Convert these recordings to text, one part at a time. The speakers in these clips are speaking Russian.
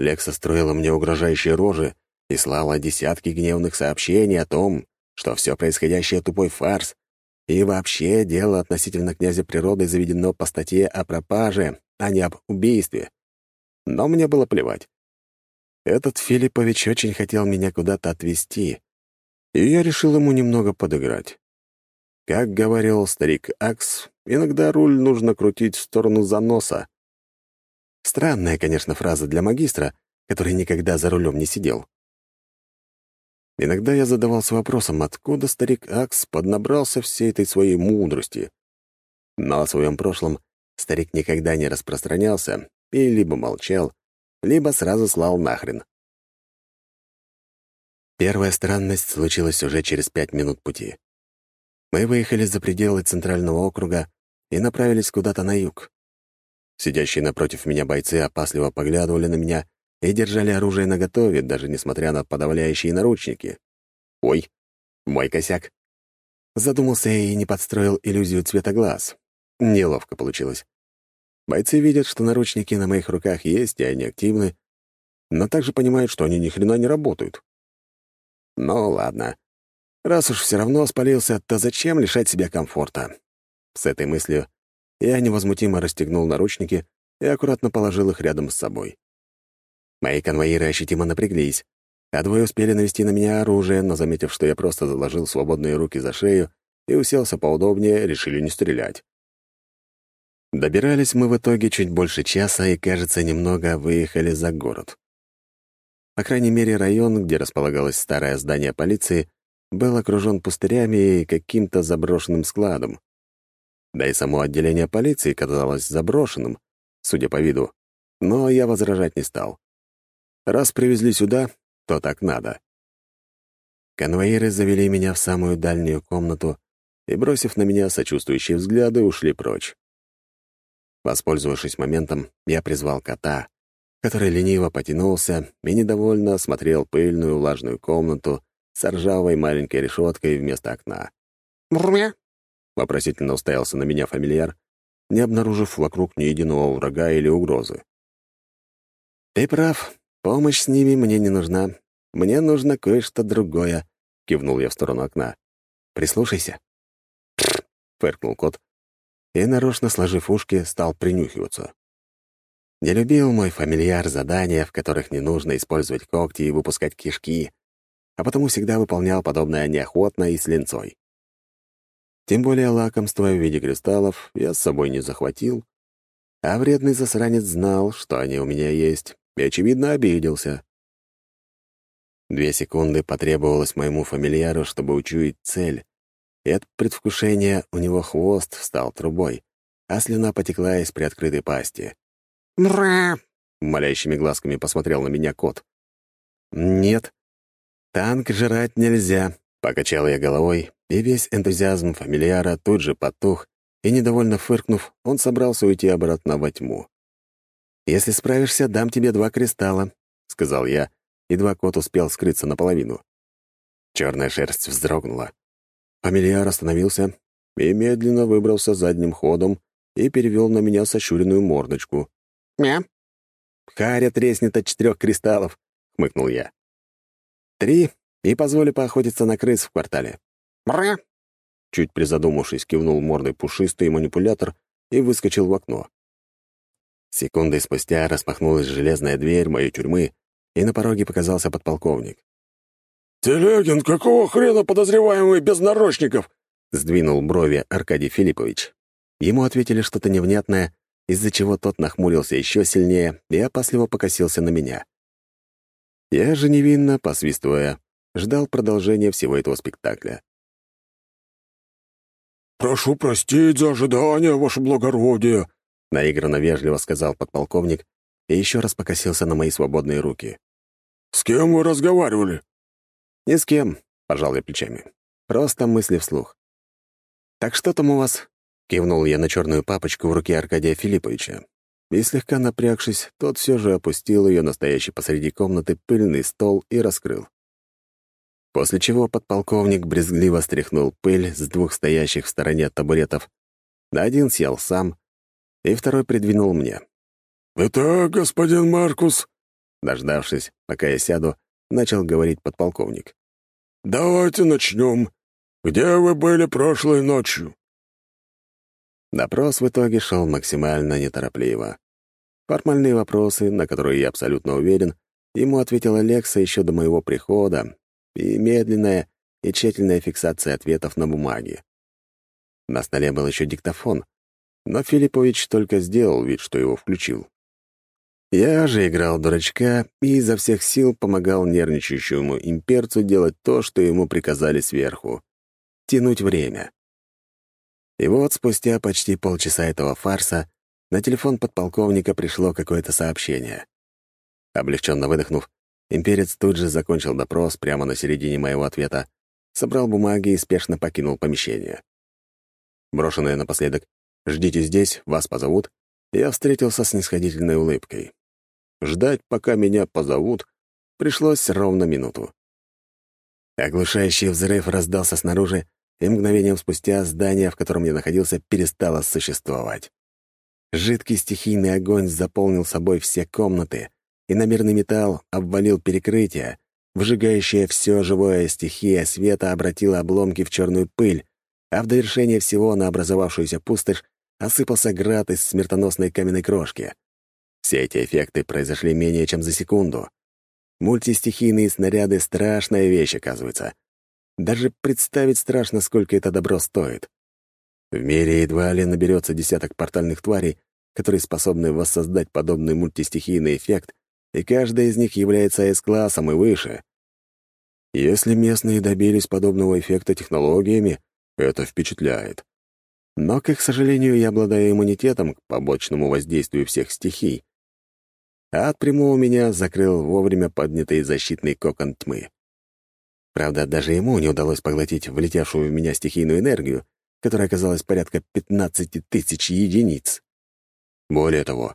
Лекса строила мне угрожающие рожи и слала десятки гневных сообщений о том, что все происходящее — тупой фарс, и вообще дело относительно князя природы заведено по статье о пропаже, а не об убийстве. Но мне было плевать. Этот Филиппович очень хотел меня куда-то отвезти, и я решил ему немного подыграть. Как говорил старик Акс, иногда руль нужно крутить в сторону заноса, Странная, конечно, фраза для магистра, который никогда за рулем не сидел. Иногда я задавался вопросом, откуда старик Акс поднабрался всей этой своей мудрости. Но о своем прошлом старик никогда не распространялся и либо молчал, либо сразу слал нахрен. Первая странность случилась уже через пять минут пути. Мы выехали за пределы центрального округа и направились куда-то на юг. Сидящие напротив меня бойцы опасливо поглядывали на меня и держали оружие наготове, даже несмотря на подавляющие наручники. «Ой, мой косяк!» Задумался я и не подстроил иллюзию цвета глаз. Неловко получилось. Бойцы видят, что наручники на моих руках есть, и они активны, но также понимают, что они ни хрена не работают. Ну ладно. Раз уж все равно спалился, то зачем лишать себя комфорта? С этой мыслью я невозмутимо расстегнул наручники и аккуратно положил их рядом с собой. Мои конвоиры ощутимо напряглись, а двое успели навести на меня оружие, но, заметив, что я просто заложил свободные руки за шею и уселся поудобнее, решили не стрелять. Добирались мы в итоге чуть больше часа и, кажется, немного выехали за город. По крайней мере, район, где располагалось старое здание полиции, был окружен пустырями и каким-то заброшенным складом. Да и само отделение полиции казалось заброшенным, судя по виду, но я возражать не стал. Раз привезли сюда, то так надо. Конвоиры завели меня в самую дальнюю комнату и, бросив на меня сочувствующие взгляды, ушли прочь. Воспользовавшись моментом, я призвал кота, который лениво потянулся и недовольно осмотрел пыльную влажную комнату с ржавой маленькой решеткой вместо окна. «Мурмя!» вопросительно уставился на меня фамильяр, не обнаружив вокруг ни единого врага или угрозы. «Ты прав. Помощь с ними мне не нужна. Мне нужно кое-что другое», — кивнул я в сторону окна. «Прислушайся». фыркнул кот и, нарочно сложив ушки, стал принюхиваться. Не любил мой фамильяр задания, в которых не нужно использовать когти и выпускать кишки, а потому всегда выполнял подобное неохотно и с линцой. Тем более лакомства в виде кристаллов я с собой не захватил, а вредный засранец знал, что они у меня есть, и, очевидно, обиделся. Две секунды потребовалось моему фамильяру, чтобы учуять цель, и от предвкушения у него хвост встал трубой, а слюна потекла из приоткрытой пасти. «Мра!» — молящими глазками посмотрел на меня кот. «Нет, танк жрать нельзя», — покачал я головой, и весь энтузиазм фамильяра тут же потух, и, недовольно фыркнув, он собрался уйти обратно во тьму. «Если справишься, дам тебе два кристалла», — сказал я, едва кот успел скрыться наполовину. Черная шерсть вздрогнула. Фамильяр остановился и медленно выбрался задним ходом и перевел на меня сощуренную мордочку. «Мя». «Харя треснет от четырех кристаллов», — хмыкнул я. «Три, и позволю поохотиться на крыс в квартале». «Бра». Чуть призадумавшись, кивнул мордой пушистый манипулятор и выскочил в окно. Секунды спустя распахнулась железная дверь моей тюрьмы, и на пороге показался подполковник. «Телегин, какого хрена подозреваемый без наручников?» — сдвинул брови Аркадий Филиппович. Ему ответили что-то невнятное, из-за чего тот нахмурился еще сильнее и опасливо покосился на меня. Я же невинно, посвистывая, ждал продолжения всего этого спектакля. «Прошу простить за ожидание, ваше благородие», — наигранно вежливо сказал подполковник и еще раз покосился на мои свободные руки. «С кем вы разговаривали?» «Ни с кем», — пожал я плечами. «Просто мысли вслух». «Так что там у вас?» Кивнул я на черную папочку в руке Аркадия Филипповича. И слегка напрягшись, тот все же опустил ее настоящий посреди комнаты пыльный стол и раскрыл. После чего подполковник брезгливо стряхнул пыль с двух стоящих в стороне табуретов. На один сел сам, и второй придвинул мне. «Итак, господин Маркус, Дождавшись, пока я сяду, начал говорить подполковник. «Давайте начнем. Где вы были прошлой ночью?» Допрос в итоге шел максимально неторопливо. Формальные вопросы, на которые я абсолютно уверен, ему ответила Лекса еще до моего прихода, и медленная и тщательная фиксация ответов на бумаге. На столе был еще диктофон, но Филиппович только сделал вид, что его включил. Я же играл дурачка и изо всех сил помогал нервничающему имперцу делать то, что ему приказали сверху — тянуть время. И вот спустя почти полчаса этого фарса на телефон подполковника пришло какое-то сообщение. Облегченно выдохнув, имперец тут же закончил допрос прямо на середине моего ответа, собрал бумаги и спешно покинул помещение. Брошенное напоследок «Ждите здесь, вас позовут», я встретился с нисходительной улыбкой. Ждать, пока меня позовут, пришлось ровно минуту. Оглушающий взрыв раздался снаружи, и мгновением спустя здание, в котором я находился, перестало существовать. Жидкий стихийный огонь заполнил собой все комнаты, и намерный металл обвалил перекрытие, выжигающая все живое стихия света обратила обломки в черную пыль, а в довершение всего на образовавшуюся пустошь осыпался град из смертоносной каменной крошки. Все эти эффекты произошли менее чем за секунду. Мультистихийные снаряды — страшная вещь, оказывается. Даже представить страшно, сколько это добро стоит. В мире едва ли наберется десяток портальных тварей, которые способны воссоздать подобный мультистихийный эффект, и каждая из них является С-классом и выше. Если местные добились подобного эффекта технологиями, это впечатляет. Но, к сожалению, я обладаю иммунитетом к побочному воздействию всех стихий, а от прямого меня закрыл вовремя поднятый защитный кокон тьмы. Правда, даже ему не удалось поглотить влетевшую в меня стихийную энергию, которая оказалась порядка 15 тысяч единиц. Более того,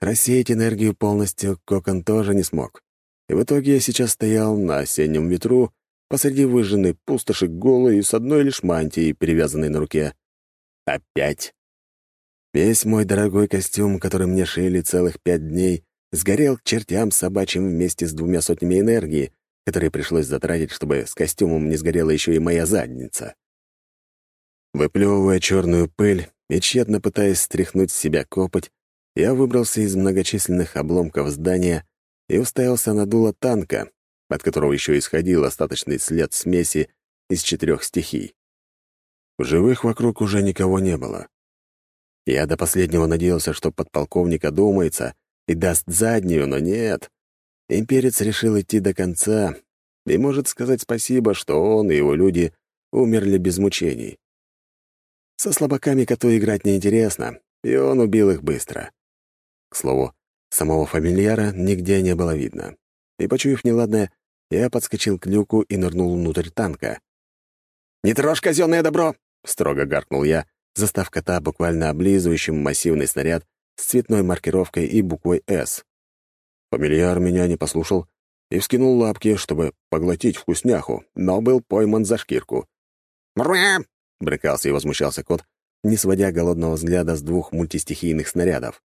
рассеять энергию полностью кокон тоже не смог. И в итоге я сейчас стоял на осеннем ветру посреди выжженной пустоши голой и с одной лишь мантией, перевязанной на руке. Опять. Весь мой дорогой костюм, который мне шили целых пять дней, сгорел к чертям собачьим вместе с двумя сотнями энергии, которые пришлось затратить, чтобы с костюмом не сгорела еще и моя задница. Выплевывая черную пыль и тщетно пытаясь стряхнуть с себя копоть, я выбрался из многочисленных обломков здания и уставился на дуло танка, от которого еще исходил остаточный след смеси из четырех стихий. В живых вокруг уже никого не было. Я до последнего надеялся, что подполковник одумается и даст заднюю, но нет. Имперец решил идти до конца и может сказать спасибо, что он и его люди умерли без мучений. Со слабаками коту играть неинтересно, и он убил их быстро. К слову, самого фамильяра нигде не было видно. И, почуяв неладное, я подскочил к люку и нырнул внутрь танка. «Не трожь казенное добро!» — строго гаркнул я, застав кота буквально облизывающим массивный снаряд с цветной маркировкой и буквой «С». Фамильяр меня не послушал и вскинул лапки, чтобы поглотить вкусняху, но был пойман за шкирку. «Мрэ!» — брыкался и возмущался кот, не сводя голодного взгляда с двух мультистихийных снарядов.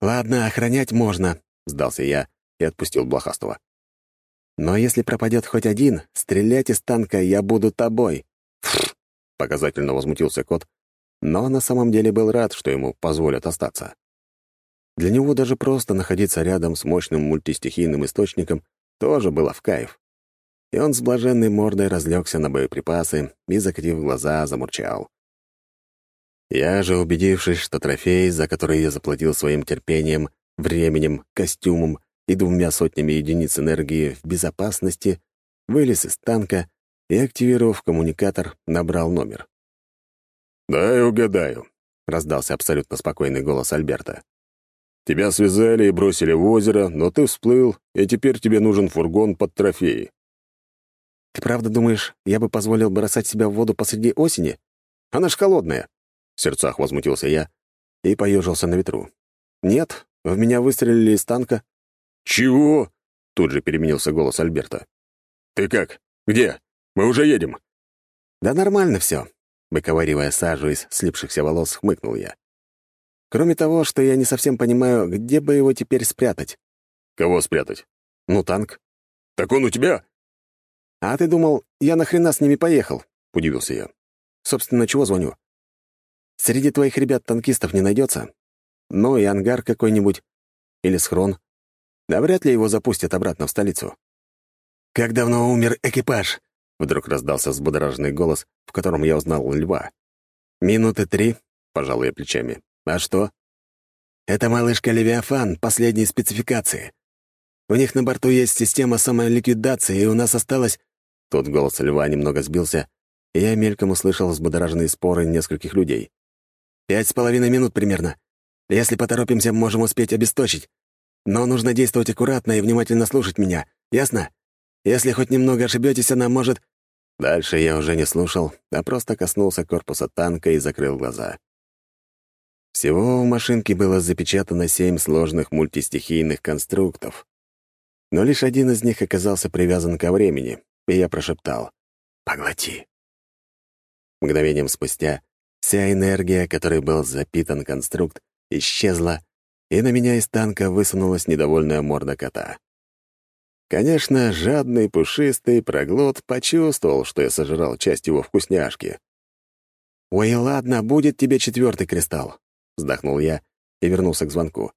«Ладно, охранять можно», — сдался я и отпустил блохастого. «Но если пропадет хоть один, стрелять из танка я буду тобой». Показательно возмутился кот, но на самом деле был рад, что ему позволят остаться. Для него даже просто находиться рядом с мощным мультистихийным источником тоже было в кайф. И он с блаженной мордой разлегся на боеприпасы и, закатив глаза, замурчал. Я же, убедившись, что трофей, за который я заплатил своим терпением, временем, костюмом и двумя сотнями единиц энергии в безопасности, вылез из танка и, активировав коммуникатор, набрал номер. «Дай угадаю», — раздался абсолютно спокойный голос Альберта. «Тебя связали и бросили в озеро, но ты всплыл, и теперь тебе нужен фургон под трофеи». «Ты правда думаешь, я бы позволил бросать себя в воду посреди осени? Она ж холодная!» В сердцах возмутился я и поежился на ветру. «Нет, в меня выстрелили из танка». «Чего?» — тут же переменился голос Альберта. «Ты как? Где? Мы уже едем». «Да нормально все. Выковыривая сажу из слипшихся волос, хмыкнул я. Кроме того, что я не совсем понимаю, где бы его теперь спрятать. «Кого спрятать?» «Ну, танк». «Так он у тебя?» «А ты думал, я нахрена с ними поехал?» — удивился я. «Собственно, чего звоню? Среди твоих ребят-танкистов не найдется? Ну и ангар какой-нибудь. Или схрон. Да вряд ли его запустят обратно в столицу». «Как давно умер экипаж?» — вдруг раздался взбудораженный голос, в котором я узнал льва. «Минуты три», — пожал я плечами. «А что?» «Это малышка Левиафан последней спецификации. У них на борту есть система самоликвидации, и у нас осталось...» Тут голос льва немного сбился, и я мельком услышал взбудораженные споры нескольких людей. «Пять с половиной минут примерно. Если поторопимся, можем успеть обесточить. Но нужно действовать аккуратно и внимательно слушать меня. Ясно? Если хоть немного ошибетесь, она может...» Дальше я уже не слушал, а просто коснулся корпуса танка и закрыл глаза. Всего в машинке было запечатано семь сложных мультистихийных конструктов. Но лишь один из них оказался привязан ко времени, и я прошептал «Поглоти». Мгновением спустя вся энергия, которой был запитан конструкт, исчезла, и на меня из танка высунулась недовольная морда кота. Конечно, жадный, пушистый проглот почувствовал, что я сожрал часть его вкусняшки. «Ой, ладно, будет тебе четвертый кристалл», — вздохнул я и вернулся к звонку.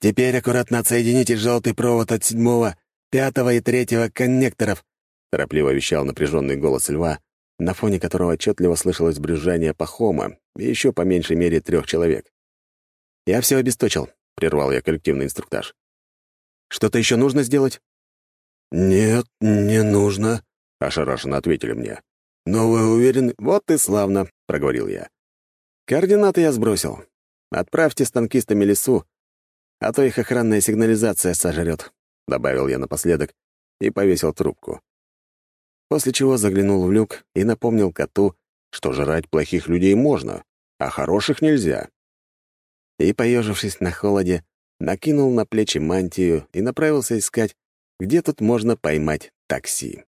«Теперь аккуратно отсоедините желтый провод от седьмого, пятого и третьего коннекторов», — торопливо вещал напряженный голос льва, на фоне которого отчетливо слышалось брюзжание пахома и еще по меньшей мере трех человек. «Я все обесточил», — прервал я коллективный инструктаж. «Что-то еще нужно сделать?» «Нет, не нужно», — ошарашенно ответили мне. «Но вы уверены?» «Вот и славно», — проговорил я. «Координаты я сбросил. Отправьте с танкистами лесу, а то их охранная сигнализация сожрет», — добавил я напоследок и повесил трубку. После чего заглянул в люк и напомнил коту, что жрать плохих людей можно, а хороших нельзя. И, поежившись на холоде, накинул на плечи мантию и направился искать, где тут можно поймать такси.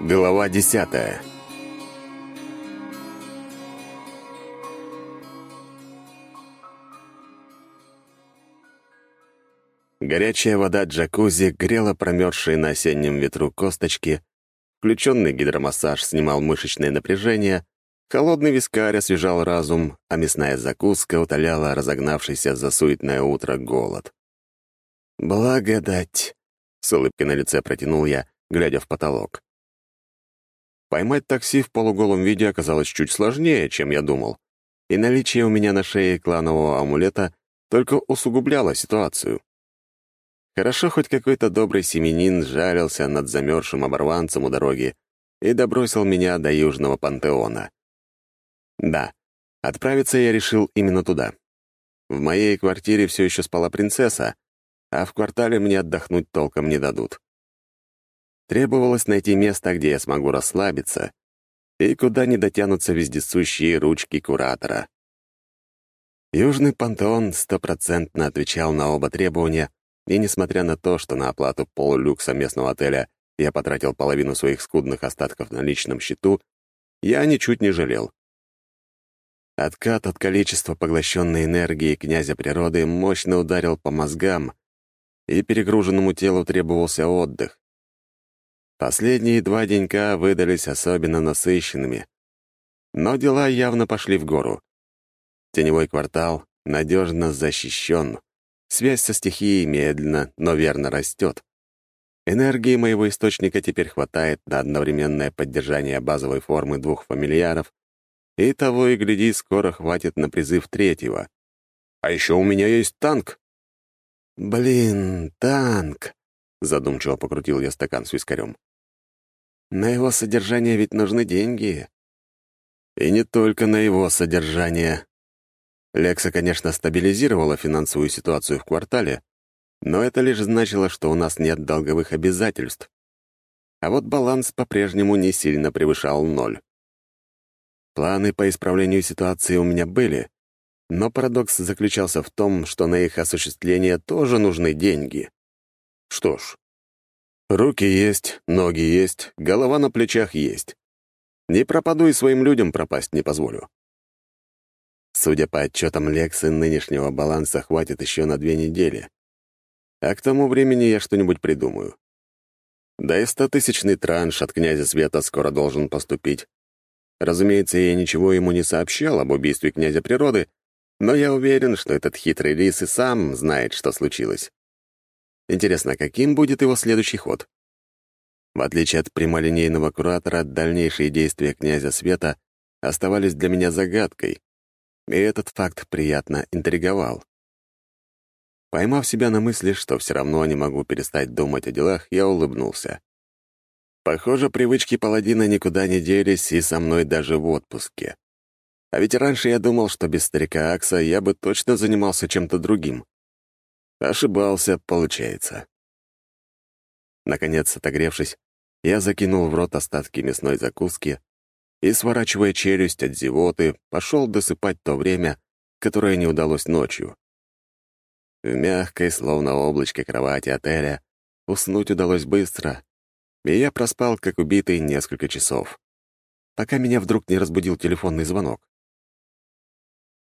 Глава десятая Горячая вода джакузи грела промерзшие на осеннем ветру косточки, включенный гидромассаж снимал мышечное напряжение, холодный вискарь освежал разум, а мясная закуска утоляла разогнавшийся за суетное утро голод. «Благодать!» — с улыбкой на лице протянул я, глядя в потолок. Поймать такси в полуголом виде оказалось чуть сложнее, чем я думал, и наличие у меня на шее кланового амулета только усугубляло ситуацию. Хорошо, хоть какой-то добрый семенин жарился над замерзшим оборванцем у дороги и добросил меня до Южного пантеона. Да, отправиться я решил именно туда. В моей квартире все еще спала принцесса, а в квартале мне отдохнуть толком не дадут. Требовалось найти место, где я смогу расслабиться, и куда не дотянутся вездесущие ручки куратора. Южный пантеон стопроцентно отвечал на оба требования, и несмотря на то, что на оплату полулюкса местного отеля я потратил половину своих скудных остатков на личном счету, я ничуть не жалел. Откат от количества поглощенной энергии князя природы мощно ударил по мозгам, и перегруженному телу требовался отдых. Последние два денька выдались особенно насыщенными. Но дела явно пошли в гору. Теневой квартал надежно защищен — Связь со стихией медленно, но верно растет. Энергии моего источника теперь хватает на одновременное поддержание базовой формы двух фамильяров, и того и гляди, скоро хватит на призыв третьего. А еще у меня есть танк. «Блин, танк!» — задумчиво покрутил я стакан с вискарем. «На его содержание ведь нужны деньги». «И не только на его содержание», Лекса, конечно, стабилизировала финансовую ситуацию в квартале, но это лишь значило, что у нас нет долговых обязательств. А вот баланс по-прежнему не сильно превышал ноль. Планы по исправлению ситуации у меня были, но парадокс заключался в том, что на их осуществление тоже нужны деньги. Что ж, Руки есть, ноги есть, голова на плечах есть. Не пропаду и своим людям пропасть не позволю. Судя по отчетам Лексы, нынешнего баланса хватит еще на две недели. А к тому времени я что-нибудь придумаю. Да и стотысячный транш от князя Света скоро должен поступить. Разумеется, я ничего ему не сообщал об убийстве князя природы, но я уверен, что этот хитрый лис и сам знает, что случилось. Интересно, каким будет его следующий ход? В отличие от прямолинейного куратора, дальнейшие действия князя Света оставались для меня загадкой, и этот факт приятно интриговал. Поймав себя на мысли, что все равно не могу перестать думать о делах, я улыбнулся. Похоже, привычки паладина никуда не делись и со мной даже в отпуске. А ведь раньше я думал, что без старика Акса я бы точно занимался чем-то другим. Ошибался, получается. Наконец, отогревшись, я закинул в рот остатки мясной закуски и, сворачивая челюсть от зевоты, пошел досыпать то время, которое не удалось ночью. В мягкой, словно облачко кровати отеля, уснуть удалось быстро, и я проспал, как убитый, несколько часов, пока меня вдруг не разбудил телефонный звонок.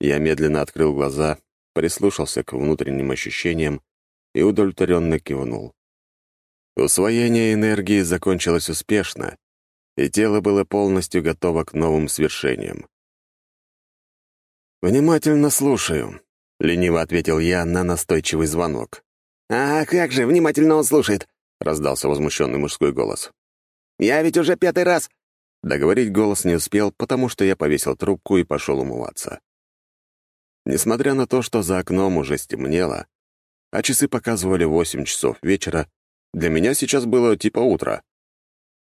Я медленно открыл глаза прислушался к внутренним ощущениям и удовлетворенно кивнул. Усвоение энергии закончилось успешно, и тело было полностью готово к новым свершениям. «Внимательно слушаю», — лениво ответил я на настойчивый звонок. «А как же, внимательно он слушает», — раздался возмущенный мужской голос. «Я ведь уже пятый раз...» Договорить голос не успел, потому что я повесил трубку и пошел умываться. Несмотря на то, что за окном уже стемнело, а часы показывали 8 часов вечера, для меня сейчас было типа утро.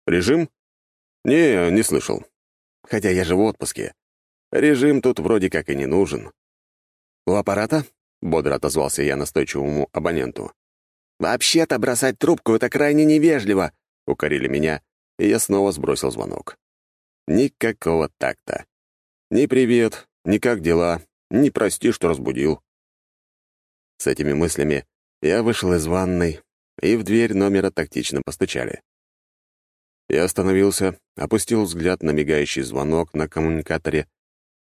Режим? Не, не слышал. Хотя я же в отпуске. Режим тут вроде как и не нужен. «У аппарата?» — бодро отозвался я настойчивому абоненту. «Вообще-то бросать трубку — это крайне невежливо», — укорили меня, и я снова сбросил звонок. Никакого такта. Ни привет, ни как дела, не прости, что разбудил». С этими мыслями я вышел из ванной, и в дверь номера тактично постучали. Я остановился, опустил взгляд на мигающий звонок на коммуникаторе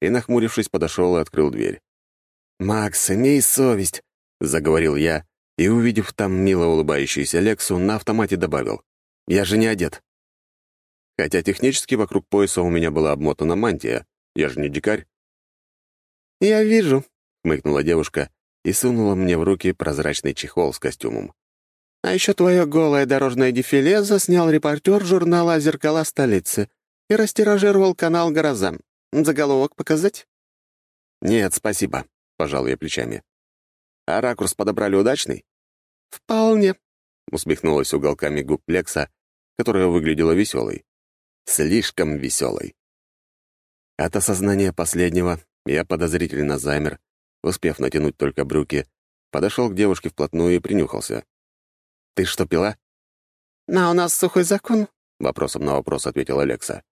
и, нахмурившись, подошел и открыл дверь. «Макс, имей совесть», — заговорил я, и, увидев там мило улыбающуюся Лексу, на автомате добавил. «Я же не одет». Хотя технически вокруг пояса у меня была обмотана мантия, я же не дикарь. «Я вижу», — хмыкнула девушка и сунула мне в руки прозрачный чехол с костюмом. «А еще твое голое дорожное дефиле заснял репортер журнала «Зеркала столицы» и растиражировал канал «Гроза». Заголовок показать?» «Нет, спасибо», — пожал я плечами. «А ракурс подобрали удачный?» «Вполне», — усмехнулась уголками губ Лекса, которая выглядела веселой. Слишком веселой. От осознания последнего я подозрительно замер, успев натянуть только брюки, подошел к девушке вплотную и принюхался. «Ты что, пила?» «На у нас сухой закон», — вопросом на вопрос ответил Алекса.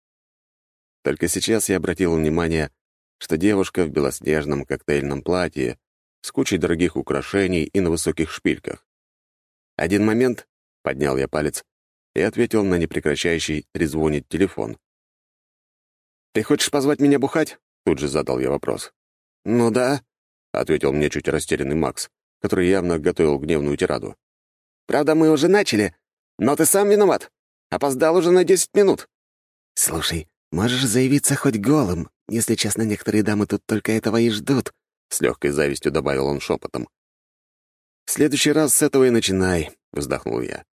Только сейчас я обратил внимание, что девушка в белоснежном коктейльном платье с кучей дорогих украшений и на высоких шпильках. «Один момент», — поднял я палец и ответил на непрекращающий трезвонить телефон. «Ты хочешь позвать меня бухать?» Тут же задал я вопрос. «Ну да», — ответил мне чуть растерянный Макс, который явно готовил гневную тираду. «Правда, мы уже начали, но ты сам виноват. Опоздал уже на десять минут». «Слушай, можешь заявиться хоть голым. Если честно, некоторые дамы тут только этого и ждут», — с легкой завистью добавил он шепотом. «В следующий раз с этого и начинай», — вздохнул я.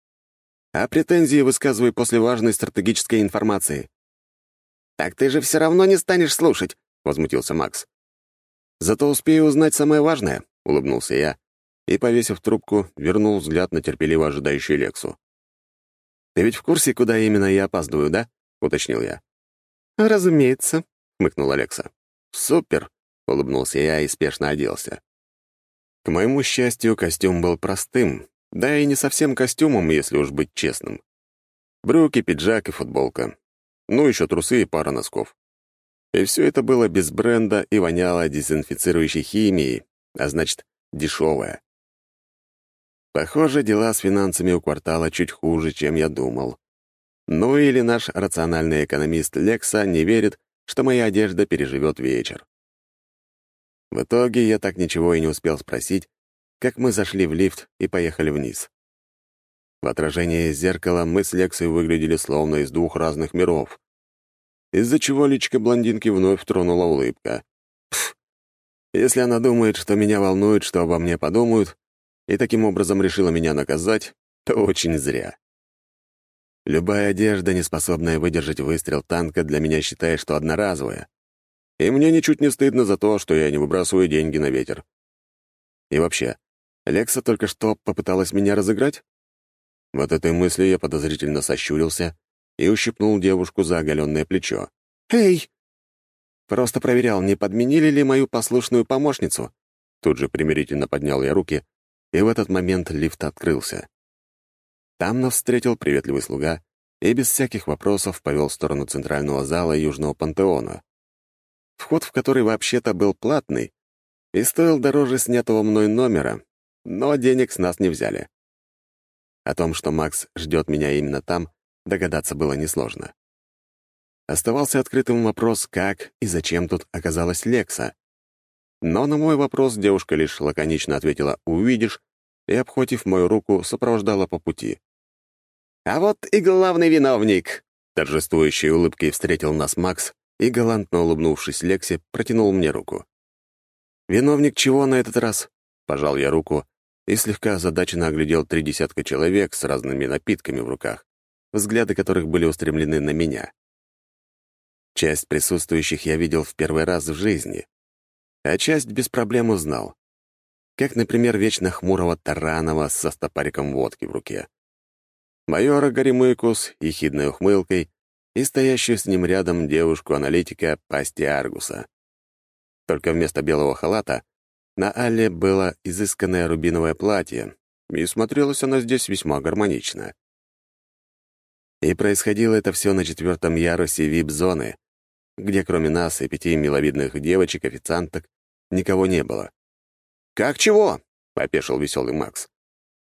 «А претензии высказывай после важной стратегической информации». «Так ты же все равно не станешь слушать», — возмутился Макс. «Зато успею узнать самое важное», — улыбнулся я и, повесив трубку, вернул взгляд на терпеливо ожидающую Лексу. «Ты ведь в курсе, куда именно я опаздываю, да?» — уточнил я. «Разумеется», — хмыкнул Алекса. «Супер!» — улыбнулся я и спешно оделся. К моему счастью, костюм был простым, да и не совсем костюмом, если уж быть честным. Брюки, пиджак и футболка. Ну, еще трусы и пара носков. И все это было без бренда и воняло дезинфицирующей химией, а значит, дешевое. Похоже, дела с финансами у квартала чуть хуже, чем я думал. Ну или наш рациональный экономист Лекса не верит, что моя одежда переживет вечер. В итоге я так ничего и не успел спросить, как мы зашли в лифт и поехали вниз. В отражении зеркала мы с Лексой выглядели словно из двух разных миров, из-за чего личка блондинки вновь тронула улыбка. Пф, если она думает, что меня волнует, что обо мне подумают, и таким образом решила меня наказать, то очень зря. Любая одежда, не способная выдержать выстрел танка, для меня считает, что одноразовая. И мне ничуть не стыдно за то, что я не выбрасываю деньги на ветер. И вообще, Лекса только что попыталась меня разыграть? Вот этой мысли я подозрительно сощурился и ущипнул девушку за оголенное плечо. «Эй!» Просто проверял, не подменили ли мою послушную помощницу. Тут же примирительно поднял я руки, и в этот момент лифт открылся. Там нас встретил приветливый слуга и без всяких вопросов повел в сторону центрального зала Южного пантеона, вход в который вообще-то был платный и стоил дороже снятого мной номера, но денег с нас не взяли. О том, что Макс ждет меня именно там, догадаться было несложно. Оставался открытым вопрос, как и зачем тут оказалась Лекса. Но на мой вопрос девушка лишь лаконично ответила «увидишь» и, обхватив мою руку, сопровождала по пути. «А вот и главный виновник!» Торжествующей улыбкой встретил нас Макс и, галантно улыбнувшись Лексе, протянул мне руку. «Виновник чего на этот раз?» Пожал я руку и слегка озадаченно оглядел три десятка человек с разными напитками в руках, взгляды которых были устремлены на меня. Часть присутствующих я видел в первый раз в жизни, а часть без проблем узнал. Как, например, вечно хмурого Таранова со стопариком водки в руке. Майора Горемыкус, ехидной ухмылкой, и стоящую с ним рядом девушку-аналитика Пасти Аргуса. Только вместо белого халата на Алле было изысканное рубиновое платье, и смотрелась она здесь весьма гармонично. И происходило это все на четвертом ярусе вип-зоны, где кроме нас и пяти миловидных девочек-официанток никого не было. «Как чего?» — попешил веселый Макс.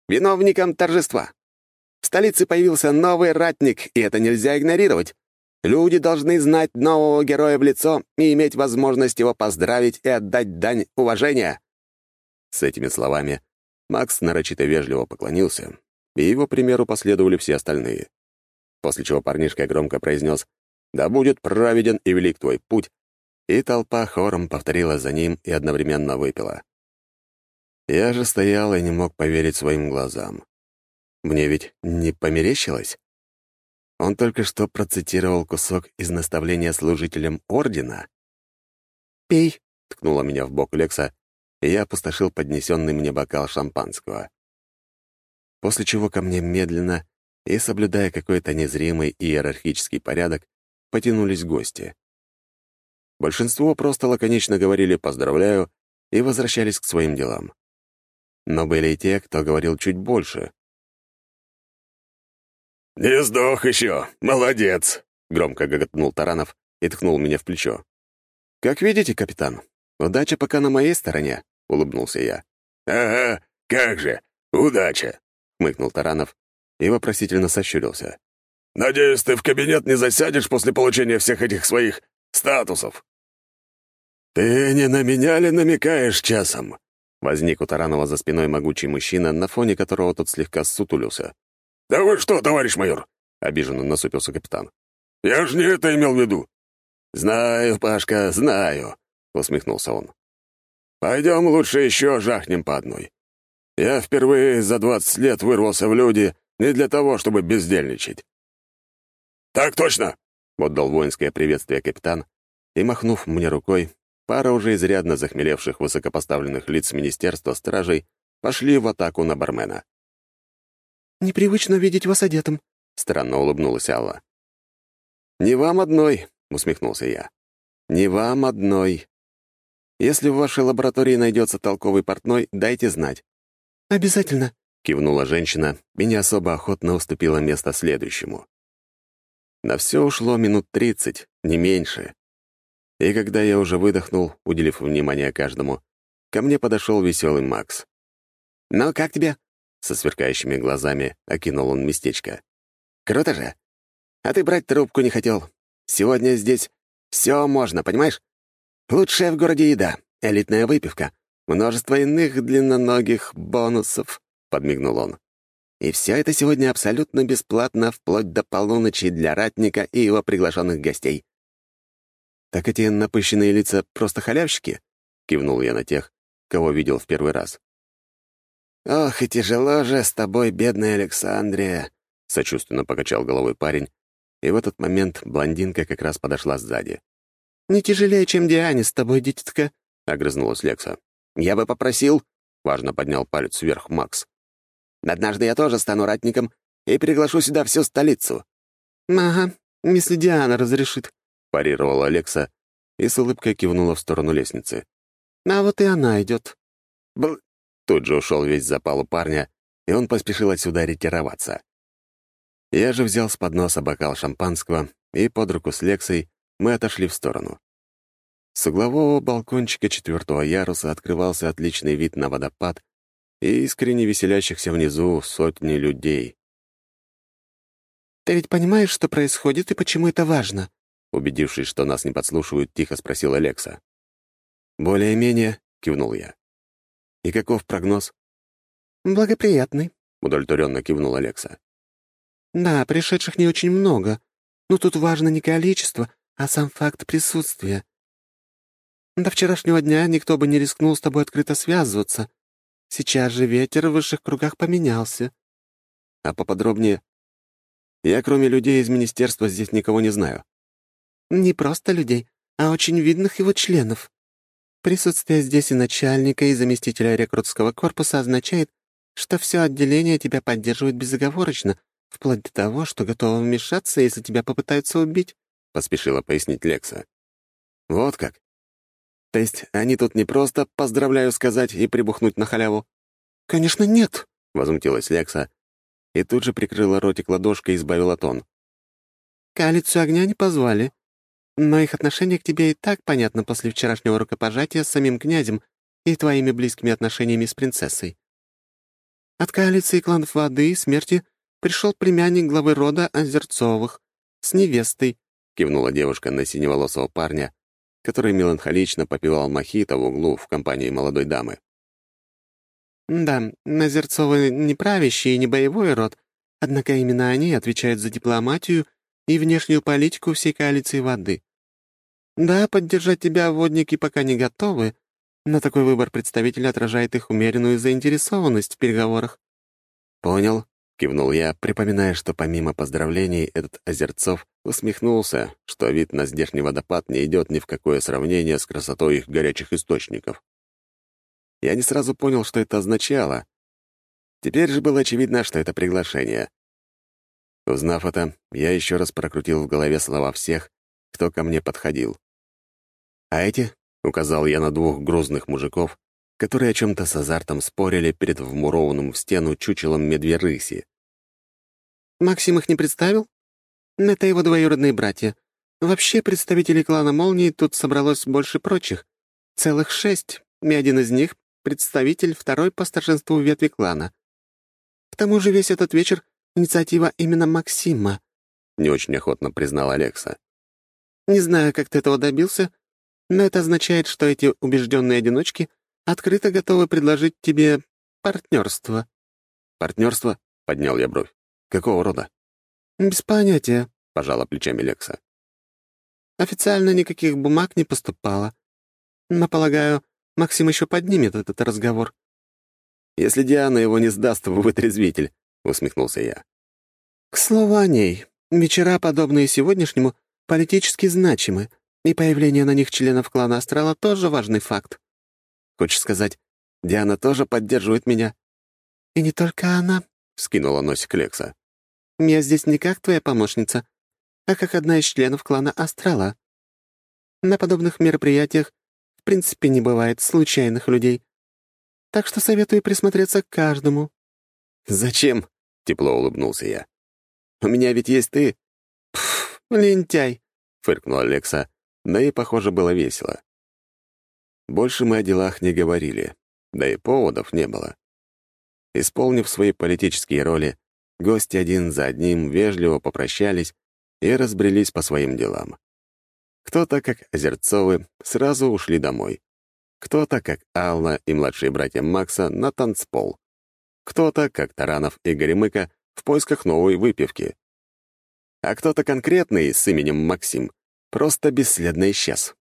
«Виновником торжества. В столице появился новый ратник, и это нельзя игнорировать. Люди должны знать нового героя в лицо и иметь возможность его поздравить и отдать дань уважения». С этими словами Макс нарочито вежливо поклонился, и его примеру последовали все остальные. После чего парнишка громко произнес «Да будет праведен и велик твой путь», и толпа хором повторила за ним и одновременно выпила. Я же стоял и не мог поверить своим глазам. Мне ведь не померещилось? Он только что процитировал кусок из наставления служителям Ордена. «Пей», — ткнула меня в бок Лекса, и я опустошил поднесенный мне бокал шампанского. После чего ко мне медленно и, соблюдая какой-то незримый иерархический порядок, потянулись гости. Большинство просто лаконично говорили «поздравляю» и возвращались к своим делам. Но были и те, кто говорил чуть больше, «Не сдох еще! Молодец!» — громко гоготнул Таранов и ткнул меня в плечо. «Как видите, капитан, удача пока на моей стороне», — улыбнулся я. «Ага, как же, удача!» — хмыкнул Таранов и вопросительно сощурился. «Надеюсь, ты в кабинет не засядешь после получения всех этих своих статусов?» «Ты не на меня ли намекаешь часом?» Возник у Таранова за спиной могучий мужчина, на фоне которого тот слегка сутулился. «Да вы что, товарищ майор?» — обиженно насупился капитан. «Я же не это имел в виду». «Знаю, Пашка, знаю», — усмехнулся он. «Пойдем лучше еще жахнем по одной. Я впервые за двадцать лет вырвался в люди не для того, чтобы бездельничать». «Так точно!» — отдал воинское приветствие капитан, и, махнув мне рукой, пара уже изрядно захмелевших высокопоставленных лиц Министерства стражей пошли в атаку на бармена. «Непривычно видеть вас одетым», — странно улыбнулась Алла. «Не вам одной», — усмехнулся я. «Не вам одной. Если в вашей лаборатории найдется толковый портной, дайте знать». «Обязательно», — кивнула женщина и не особо охотно уступила место следующему. На все ушло минут тридцать, не меньше. И когда я уже выдохнул, уделив внимание каждому, ко мне подошел веселый Макс. «Ну, как тебе?» Со сверкающими глазами окинул он местечко. «Круто же! А ты брать трубку не хотел. Сегодня здесь все можно, понимаешь? Лучшая в городе еда, элитная выпивка, множество иных длинноногих бонусов», — подмигнул он. «И все это сегодня абсолютно бесплатно, вплоть до полуночи для ратника и его приглашенных гостей». «Так эти напыщенные лица просто халявщики?» — кивнул я на тех, кого видел в первый раз. «Ох, и тяжело же с тобой, бедная Александрия», — сочувственно покачал головой парень, и в этот момент блондинка как раз подошла сзади. «Не тяжелее, чем Диане с тобой, дитятка», — огрызнулась Лекса. «Я бы попросил», — важно поднял палец вверх Макс. «Однажды я тоже стану ратником и приглашу сюда всю столицу». «Ага, если Диана разрешит», — парировала Лекса и с улыбкой кивнула в сторону лестницы. «А вот и она идет». Бл... Тут же ушел весь запал у парня, и он поспешил отсюда ретироваться. Я же взял с подноса бокал шампанского, и под руку с Лексой мы отошли в сторону. С углового балкончика четвертого яруса открывался отличный вид на водопад и искренне веселящихся внизу сотни людей. «Ты ведь понимаешь, что происходит и почему это важно?» Убедившись, что нас не подслушивают, тихо спросил Алекса. «Более-менее», — кивнул я. «И каков прогноз?» «Благоприятный», — удовлетворенно кивнул Алекса. Да, пришедших не очень много, но тут важно не количество, а сам факт присутствия. До вчерашнего дня никто бы не рискнул с тобой открыто связываться. Сейчас же ветер в высших кругах поменялся. А поподробнее? Я, кроме людей из министерства, здесь никого не знаю. Не просто людей, а очень видных его членов. Присутствие здесь и начальника, и заместителя рекрутского корпуса означает, что все отделение тебя поддерживает безоговорочно, Вплоть до того, что готова вмешаться, если тебя попытаются убить», — поспешила пояснить Лекса. «Вот как? То есть они тут не просто «поздравляю» сказать и прибухнуть на халяву?» «Конечно, нет», — возмутилась Лекса и тут же прикрыла ротик ладошкой и избавила тон. «Коалицию огня не позвали, но их отношение к тебе и так понятно после вчерашнего рукопожатия с самим князем и твоими близкими отношениями с принцессой. От коалиции кланов воды и смерти пришел племянник главы рода Озерцовых с невестой», — кивнула девушка на синеволосого парня, который меланхолично попивал мохито в углу в компании молодой дамы. «Да, Озерцовы не правящий и не боевой род, однако именно они отвечают за дипломатию и внешнюю политику всей коалиции воды. Да, поддержать тебя водники пока не готовы, но такой выбор представителя отражает их умеренную заинтересованность в переговорах». «Понял», Кивнул я, припоминая, что помимо поздравлений этот Озерцов усмехнулся, что вид на здешний водопад не идет ни в какое сравнение с красотой их горячих источников. Я не сразу понял, что это означало. Теперь же было очевидно, что это приглашение. Узнав это, я еще раз прокрутил в голове слова всех, кто ко мне подходил. «А эти?» — указал я на двух грузных мужиков, которые о чем-то с азартом спорили перед вмурованным в стену чучелом медверыси. Максим их не представил? Это его двоюродные братья. Вообще, представителей клана Молнии тут собралось больше прочих. Целых шесть, и один из них — представитель второй по старшинству ветви клана. К тому же весь этот вечер — инициатива именно Максима, — не очень охотно признал Алекса. Не знаю, как ты этого добился, но это означает, что эти убежденные одиночки открыто готовы предложить тебе партнерство. «Партнерство?» — поднял я бровь. «Какого рода?» «Без понятия», — пожала плечами Лекса. «Официально никаких бумаг не поступало. Но, полагаю, Максим еще поднимет этот разговор». «Если Диана его не сдаст в вытрезвитель», — усмехнулся я. «К слову о ней. Вечера, подобные сегодняшнему, политически значимы, и появление на них членов клана Астрала тоже важный факт». «Хочешь сказать, Диана тоже поддерживает меня?» «И не только она», — скинула носик Лекса. Я здесь не как твоя помощница, а как одна из членов клана Астрала. На подобных мероприятиях в принципе не бывает случайных людей. Так что советую присмотреться к каждому». «Зачем?» — тепло улыбнулся я. «У меня ведь есть ты». «Пф, лентяй», — фыркнула Алекса, да и, похоже, было весело. Больше мы о делах не говорили, да и поводов не было. Исполнив свои политические роли, гости один за одним вежливо попрощались и разбрелись по своим делам. Кто-то, как Озерцовы, сразу ушли домой. Кто-то, как Алла и младшие братья Макса, на танцпол. Кто-то, как Таранов и Горемыка, в поисках новой выпивки. А кто-то конкретный с именем Максим просто бесследно исчез.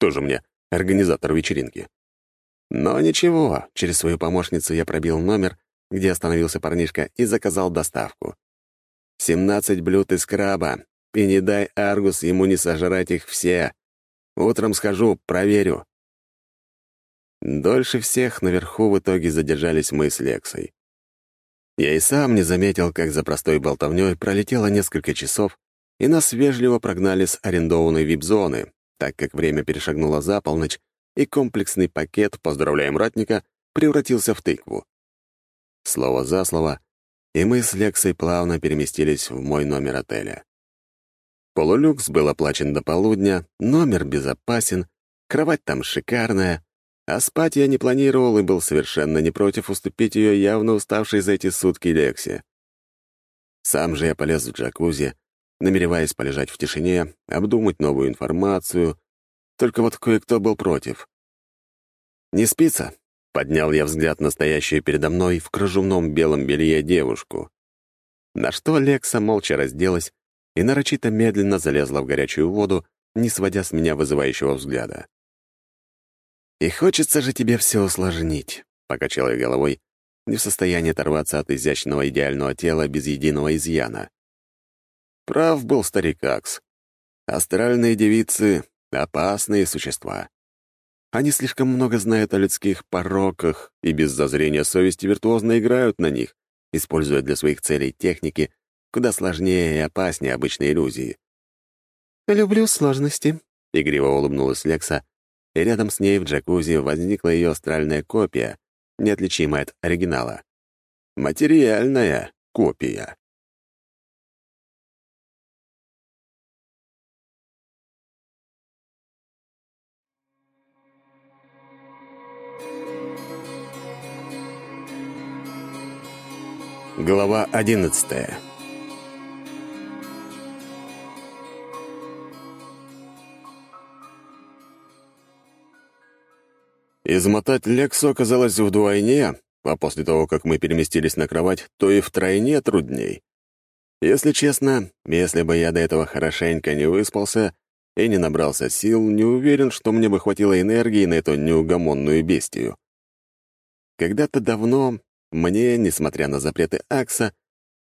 Тоже мне организатор вечеринки. Но ничего, через свою помощницу я пробил номер, где остановился парнишка, и заказал доставку. 17 блюд из краба, и не дай Аргус ему не сожрать их все. Утром схожу, проверю. Дольше всех наверху в итоге задержались мы с Лексой. Я и сам не заметил, как за простой болтовнёй пролетело несколько часов, и нас вежливо прогнали с арендованной вип-зоны, так как время перешагнуло за полночь, и комплексный пакет «Поздравляем ратника» превратился в тыкву. Слово за слово, и мы с Лексой плавно переместились в мой номер отеля. Полулюкс был оплачен до полудня, номер безопасен, кровать там шикарная, а спать я не планировал и был совершенно не против уступить ее явно уставшей за эти сутки Лексе. Сам же я полез в джакузи, намереваясь полежать в тишине, обдумать новую информацию. Только вот кое-кто был против. «Не спится?» — поднял я взгляд на стоящую передо мной в кружевном белом белье девушку. На что Лекса молча разделась и нарочито медленно залезла в горячую воду, не сводя с меня вызывающего взгляда. «И хочется же тебе все усложнить», — покачал я головой, не в состоянии оторваться от изящного идеального тела без единого изъяна. Прав был старик Акс. Астральные девицы — опасные существа. Они слишком много знают о людских пороках и без зазрения совести виртуозно играют на них, используя для своих целей техники куда сложнее и опаснее обычной иллюзии. «Люблю сложности», — игриво улыбнулась Лекса, и рядом с ней в джакузи возникла ее астральная копия, неотличимая от оригинала. Материальная копия. Глава одиннадцатая Измотать Лексу оказалось вдвойне, а после того, как мы переместились на кровать, то и втройне трудней. Если честно, если бы я до этого хорошенько не выспался и не набрался сил, не уверен, что мне бы хватило энергии на эту неугомонную бестию. Когда-то давно мне, несмотря на запреты Акса,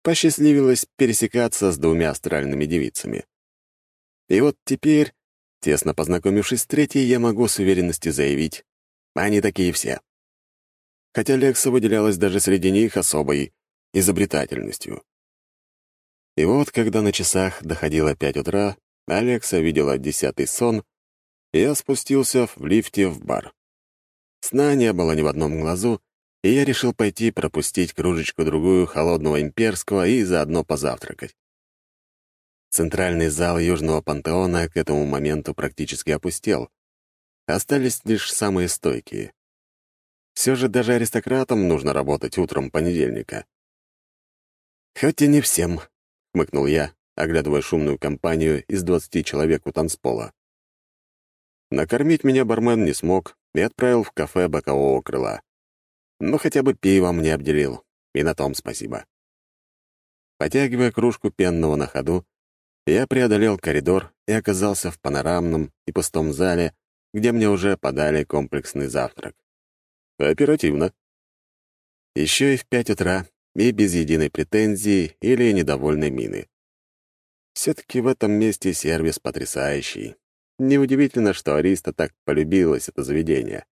посчастливилось пересекаться с двумя астральными девицами. И вот теперь, тесно познакомившись с третьей, я могу с уверенностью заявить, они такие все. Хотя Лекса выделялась даже среди них особой изобретательностью. И вот, когда на часах доходило пять утра, Алекса видела десятый сон, я спустился в лифте в бар. Сна не было ни в одном глазу, и я решил пойти пропустить кружечку-другую холодного имперского и заодно позавтракать. Центральный зал Южного пантеона к этому моменту практически опустел, Остались лишь самые стойкие. Все же даже аристократам нужно работать утром понедельника. «Хоть и не всем», — хмыкнул я, оглядывая шумную компанию из двадцати человек у танцпола. Накормить меня бармен не смог и отправил в кафе бокового крыла. Но хотя бы пивом не обделил, и на том спасибо. Потягивая кружку пенного на ходу, я преодолел коридор и оказался в панорамном и пустом зале, где мне уже подали комплексный завтрак. Оперативно. Еще и в пять утра, и без единой претензии или недовольной мины. Все-таки в этом месте сервис потрясающий. Неудивительно, что Ариста так полюбилось это заведение.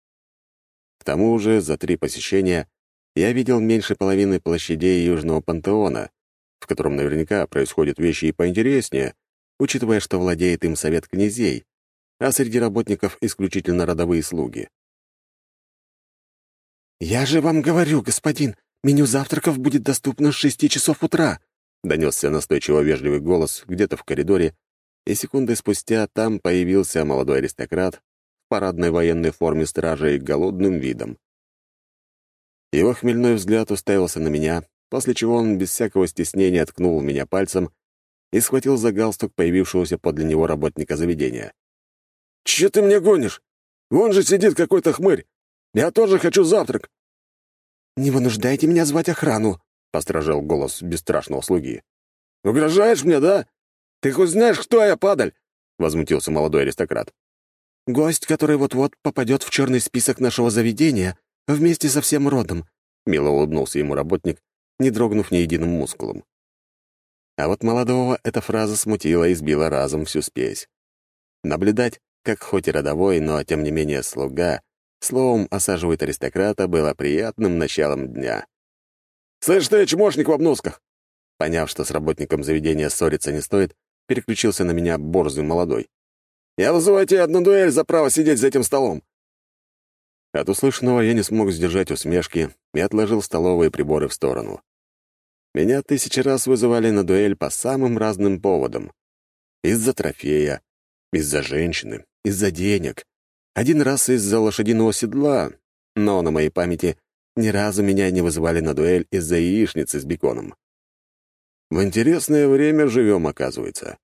К тому же за три посещения я видел меньше половины площадей Южного пантеона, в котором наверняка происходят вещи и поинтереснее, учитывая, что владеет им совет князей, а среди работников исключительно родовые слуги. «Я же вам говорю, господин, меню завтраков будет доступно с шести часов утра», — донесся настойчиво вежливый голос где-то в коридоре, и секунды спустя там появился молодой аристократ в парадной военной форме стражи и голодным видом. Его хмельной взгляд уставился на меня, после чего он без всякого стеснения ткнул меня пальцем и схватил за галстук появившегося подле него работника заведения. «Че ты мне гонишь? Вон же сидит какой-то хмырь. Я тоже хочу завтрак». «Не вынуждайте меня звать охрану», — постражал голос бесстрашного слуги. «Угрожаешь мне, да? Ты хоть знаешь, кто я, падаль?» — возмутился молодой аристократ. «Гость, который вот-вот попадет в черный список нашего заведения вместе со всем родом», — мило улыбнулся ему работник, не дрогнув ни единым мускулом. А вот молодого эта фраза смутила и сбила разом всю спесь. Наблюдать, как хоть и родовой, но тем не менее слуга, словом осаживает аристократа, было приятным началом дня. «Слышь ты, чмошник в обносках!» Поняв, что с работником заведения ссориться не стоит, переключился на меня борзый молодой. «Я вызываю тебя на дуэль за право сидеть за этим столом!» От услышанного я не смог сдержать усмешки и отложил столовые приборы в сторону. Меня тысячи раз вызывали на дуэль по самым разным поводам. Из-за трофея, из-за женщины, из-за денег. Один раз из-за лошадиного седла, но на моей памяти ни разу меня не вызывали на дуэль из-за яичницы с беконом. В интересное время живем, оказывается.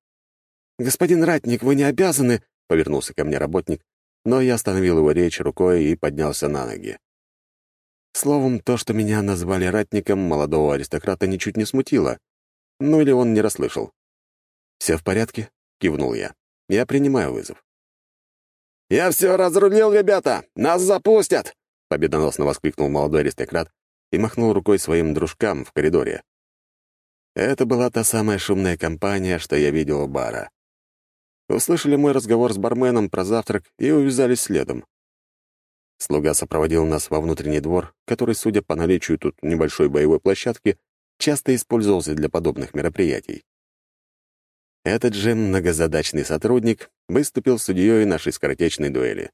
«Господин Ратник, вы не обязаны...» — повернулся ко мне работник, но я остановил его речь рукой и поднялся на ноги. Словом, то, что меня назвали ратником, молодого аристократа ничуть не смутило. Ну или он не расслышал. «Все в порядке?» — кивнул я. «Я принимаю вызов». «Я все разрулил, ребята! Нас запустят!» — победоносно воскликнул молодой аристократ и махнул рукой своим дружкам в коридоре. Это была та самая шумная компания, что я видел у бара. Услышали мой разговор с барменом про завтрак и увязались следом. Слуга сопроводил нас во внутренний двор, который, судя по наличию тут небольшой боевой площадки, часто использовался для подобных мероприятий. Этот же многозадачный сотрудник выступил судьей нашей скоротечной дуэли.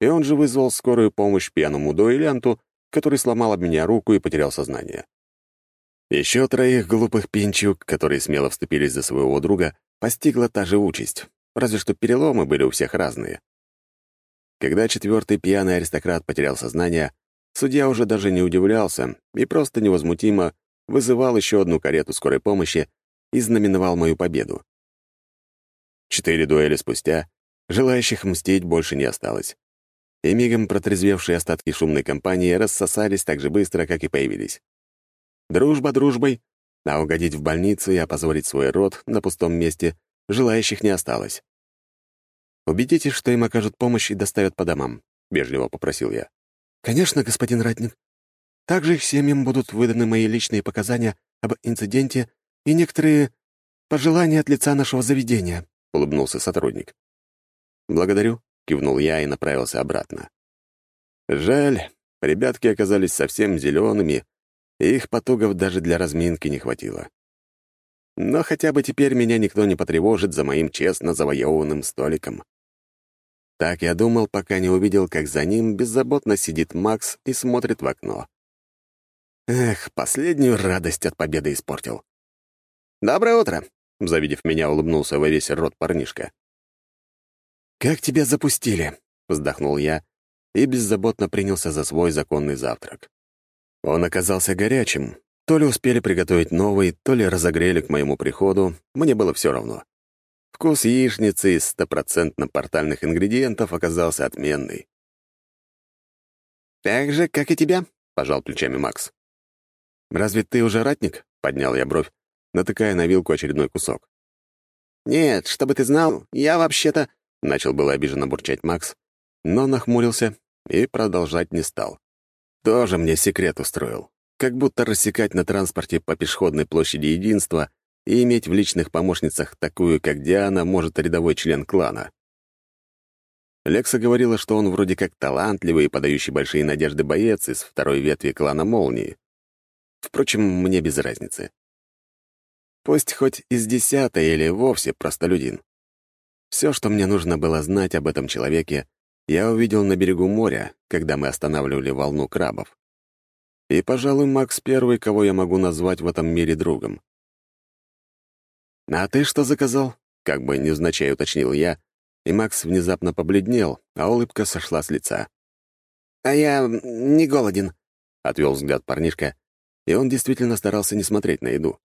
И он же вызвал скорую помощь пьяному дуэлянту, который сломал об меня руку и потерял сознание. Еще троих глупых пинчук, которые смело вступились за своего друга, постигла та же участь, разве что переломы были у всех разные. Когда четвертый пьяный аристократ потерял сознание, судья уже даже не удивлялся и просто невозмутимо вызывал еще одну карету скорой помощи и знаменовал мою победу. Четыре дуэли спустя желающих мстить больше не осталось. И мигом протрезвевшие остатки шумной компании рассосались так же быстро, как и появились. Дружба дружбой, а угодить в больницу и опозорить свой род на пустом месте желающих не осталось. «Убедитесь, что им окажут помощь и доставят по домам», — вежливо попросил я. «Конечно, господин Ратник. Также их семьям будут выданы мои личные показания об инциденте и некоторые пожелания от лица нашего заведения», — улыбнулся сотрудник. «Благодарю», — кивнул я и направился обратно. Жаль, ребятки оказались совсем зелеными, и их потугов даже для разминки не хватило. Но хотя бы теперь меня никто не потревожит за моим честно завоеванным столиком. Так я думал, пока не увидел, как за ним беззаботно сидит Макс и смотрит в окно. Эх, последнюю радость от победы испортил. «Доброе утро!» — завидев меня, улыбнулся во весь рот парнишка. «Как тебя запустили?» — вздохнул я и беззаботно принялся за свой законный завтрак. Он оказался горячим. То ли успели приготовить новый, то ли разогрели к моему приходу, мне было все равно. Вкус яичницы из стопроцентно портальных ингредиентов оказался отменный. «Так же, как и тебя», — пожал плечами Макс. «Разве ты уже ратник?» — поднял я бровь, натыкая на вилку очередной кусок. «Нет, чтобы ты знал, я вообще-то...» — начал было обиженно бурчать Макс, но нахмурился и продолжать не стал. Тоже мне секрет устроил. Как будто рассекать на транспорте по пешеходной площади единства и иметь в личных помощницах такую, как Диана, может рядовой член клана. Лекса говорила, что он вроде как талантливый и подающий большие надежды боец из второй ветви клана Молнии. Впрочем, мне без разницы. Пусть хоть из десятой или вовсе простолюдин. Все, что мне нужно было знать об этом человеке, я увидел на берегу моря, когда мы останавливали волну крабов. И, пожалуй, Макс первый, кого я могу назвать в этом мире другом. «А ты что заказал?» — как бы невзначай уточнил я, и Макс внезапно побледнел, а улыбка сошла с лица. «А я не голоден», — отвел взгляд парнишка, и он действительно старался не смотреть на еду.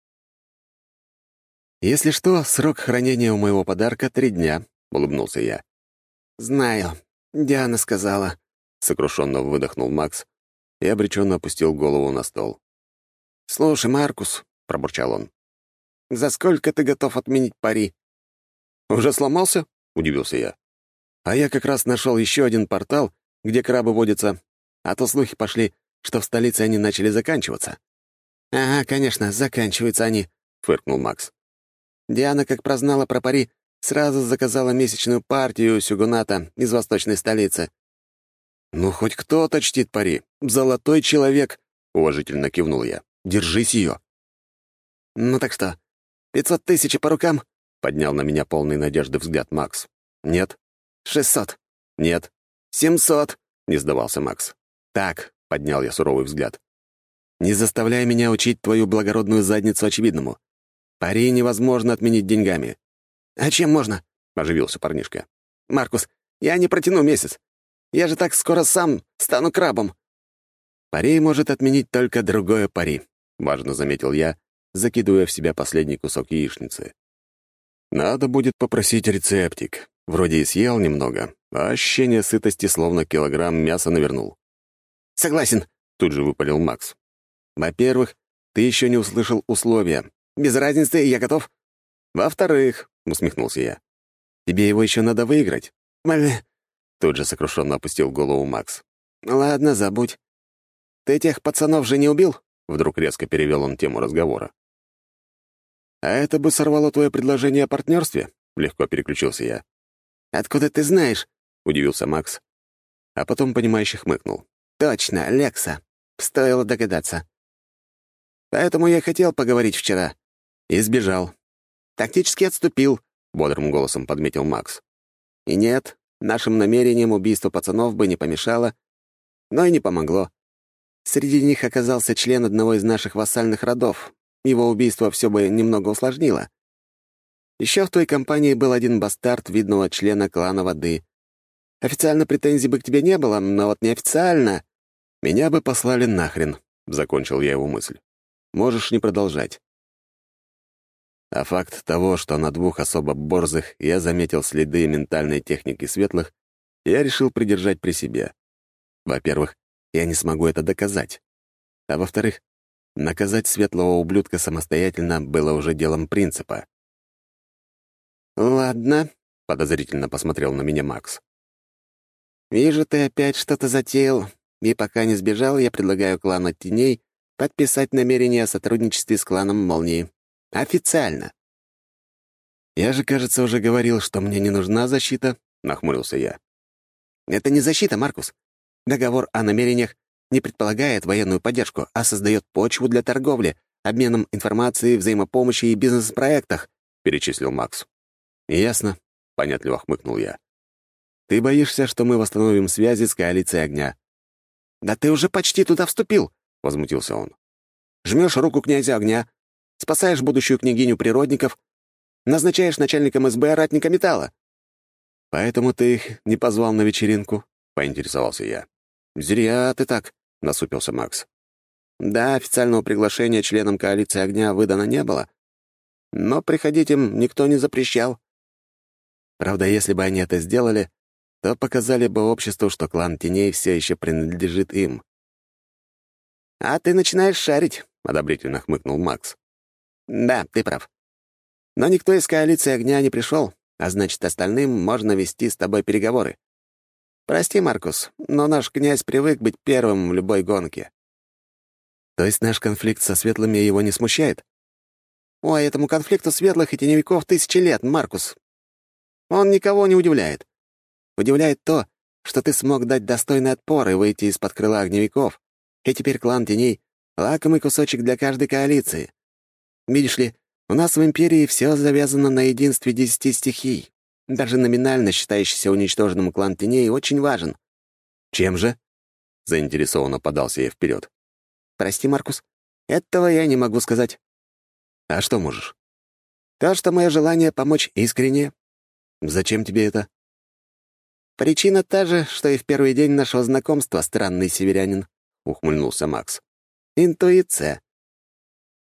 «Если что, срок хранения у моего подарка — три дня», — улыбнулся я. «Знаю. Диана сказала», — сокрушенно выдохнул Макс и обреченно опустил голову на стол. «Слушай, Маркус», — пробурчал он, — «за сколько ты готов отменить пари?» «Уже сломался?» — удивился я. «А я как раз нашел еще один портал, где крабы водятся, а то слухи пошли, что в столице они начали заканчиваться». «Ага, конечно, заканчиваются они», — фыркнул Макс. Диана, как прознала про пари, сразу заказала месячную партию сюгуната из восточной столицы. «Ну, хоть кто-то чтит пари. Золотой человек!» — уважительно кивнул я. «Держись ее!» «Ну так что, пятьсот тысяч по рукам?» — поднял на меня полный надежды взгляд Макс. «Нет». «Шестьсот». «Нет». «Семьсот», — не сдавался Макс. «Так», — поднял я суровый взгляд. «Не заставляй меня учить твою благородную задницу очевидному. Пари невозможно отменить деньгами». «А чем можно?» — оживился парнишка. «Маркус, я не протяну месяц. Я же так скоро сам стану крабом». «Пари может отменить только другое пари», — важно заметил я, закидывая в себя последний кусок яичницы. «Надо будет попросить рецептик. Вроде и съел немного, а ощущение сытости словно килограмм мяса навернул». «Согласен», — тут же выпалил Макс. «Во-первых, ты еще не услышал условия, без разницы, я готов». «Во-вторых», — усмехнулся я, — «тебе его еще надо выиграть». «Мале...» — тут же сокрушенно опустил голову Макс. «Ладно, забудь. Ты тех пацанов же не убил?» Вдруг резко перевел он тему разговора. «А это бы сорвало твое предложение о партнерстве?» — легко переключился я. «Откуда ты знаешь?» — удивился Макс. А потом, понимающе хмыкнул. «Точно, Лекса. Стоило догадаться. Поэтому я хотел поговорить вчера. И сбежал. Тактически отступил, — бодрым голосом подметил Макс. И нет, нашим намерениям убийство пацанов бы не помешало, но и не помогло. Среди них оказался член одного из наших вассальных родов. Его убийство все бы немного усложнило. Еще в той компании был один бастард видного члена клана воды. Официально претензий бы к тебе не было, но вот неофициально... Меня бы послали нахрен, — закончил я его мысль. Можешь не продолжать. А факт того, что на двух особо борзых я заметил следы ментальной техники светлых, я решил придержать при себе. Во-первых, я не смогу это доказать. А во-вторых, наказать светлого ублюдка самостоятельно было уже делом принципа. «Ладно», — подозрительно посмотрел на меня Макс. «Вижу, ты опять что-то затеял, и пока не сбежал, я предлагаю клану теней подписать намерение о сотрудничестве с кланом Молнии. Официально. «Я же, кажется, уже говорил, что мне не нужна защита», — нахмурился я. «Это не защита, Маркус. Договор о намерениях не предполагает военную поддержку, а создает почву для торговли, обменом информацией, взаимопомощи и бизнес-проектах», — перечислил Макс. «Ясно», — понятливо хмыкнул я. «Ты боишься, что мы восстановим связи с коалицией огня?» «Да ты уже почти туда вступил», — возмутился он. «Жмешь руку князя огня, спасаешь будущую княгиню природников, назначаешь начальником СБ ратника металла». «Поэтому ты их не позвал на вечеринку?» — поинтересовался я. «Зря ты так», — насупился Макс. «Да, официального приглашения членам коалиции огня выдано не было, но приходить им никто не запрещал». Правда, если бы они это сделали, то показали бы обществу, что клан теней все еще принадлежит им. «А ты начинаешь шарить», — одобрительно хмыкнул Макс. «Да, ты прав. Но никто из коалиции огня не пришел, а значит, остальным можно вести с тобой переговоры. Прости, Маркус, но наш князь привык быть первым в любой гонке». «То есть наш конфликт со светлыми его не смущает?» «Ой, этому конфликту светлых и теневиков тысячи лет, Маркус. Он никого не удивляет. Удивляет то, что ты смог дать достойный отпор и выйти из-под крыла огневиков, и теперь клан теней — лакомый кусочек для каждой коалиции. Видишь ли, у нас в Империи все завязано на единстве десяти стихий. Даже номинально считающийся уничтоженным клан теней очень важен. Чем же? Заинтересованно подался я вперед. Прости, Маркус, этого я не могу сказать. А что можешь? То, что мое желание помочь искренне. Зачем тебе это? Причина та же, что и в первый день нашего знакомства, странный северянин, — ухмыльнулся Макс. «Интуиция».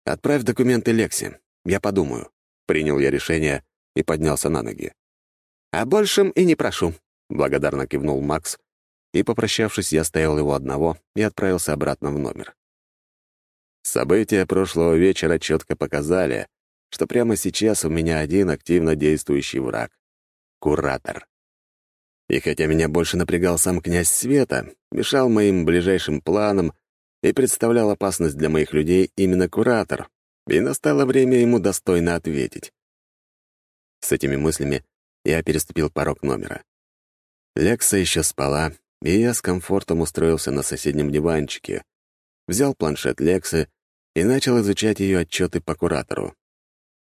«Отправь документы Лекси. Я подумаю». Принял я решение и поднялся на ноги. «О большем и не прошу», — благодарно кивнул Макс, и, попрощавшись, я оставил его одного и отправился обратно в номер. События прошлого вечера четко показали, что прямо сейчас у меня один активно действующий враг — Куратор. И хотя меня больше напрягал сам князь Света, мешал моим ближайшим планам и представлял опасность для моих людей именно Куратор, и настало время ему достойно ответить. С этими мыслями я переступил порог номера. Лекса еще спала, и я с комфортом устроился на соседнем диванчике, взял планшет Лексы и начал изучать ее отчеты по куратору.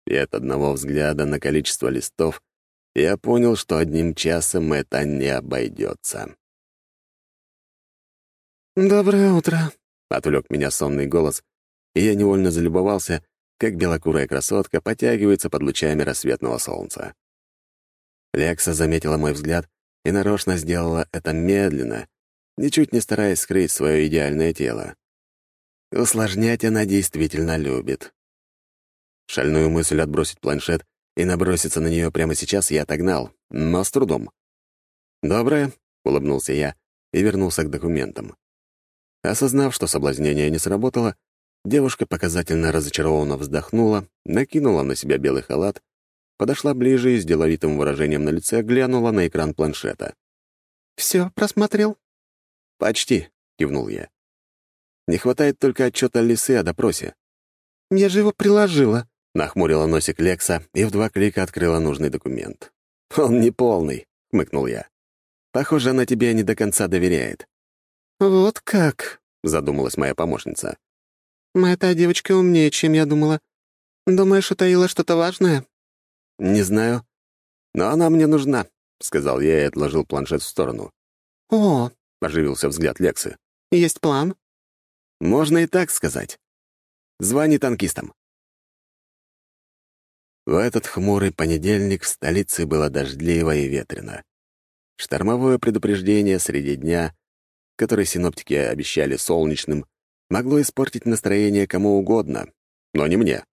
И от одного взгляда на количество листов я понял, что одним часом это не обойдется. «Доброе утро», — отвлек меня сонный голос, и я невольно залюбовался, как белокурая красотка потягивается под лучами рассветного солнца. Лекса заметила мой взгляд и нарочно сделала это медленно, ничуть не стараясь скрыть свое идеальное тело. Усложнять она действительно любит. Шальную мысль отбросить планшет и наброситься на нее прямо сейчас я отогнал, но с трудом. «Доброе», — улыбнулся я и вернулся к документам. Осознав, что соблазнение не сработало, девушка показательно разочарованно вздохнула, накинула на себя белый халат подошла ближе и с деловитым выражением на лице глянула на экран планшета. «Все просмотрел?» «Почти», — кивнул я. «Не хватает только отчета Лисы о допросе». «Я же его приложила», — нахмурила носик Лекса и в два клика открыла нужный документ. «Он не полный», — хмыкнул я. «Похоже, она тебе не до конца доверяет». «Вот как», — задумалась моя помощница. «Моя девочка умнее, чем я думала. Думаешь, утаила что-то важное?» «Не знаю. Но она мне нужна», — сказал я и отложил планшет в сторону. «О!» — оживился взгляд Лексы. «Есть план?» «Можно и так сказать. Звони танкистам». В этот хмурый понедельник в столице было дождливо и ветрено. Штормовое предупреждение среди дня, которое синоптики обещали солнечным, могло испортить настроение кому угодно, но не мне.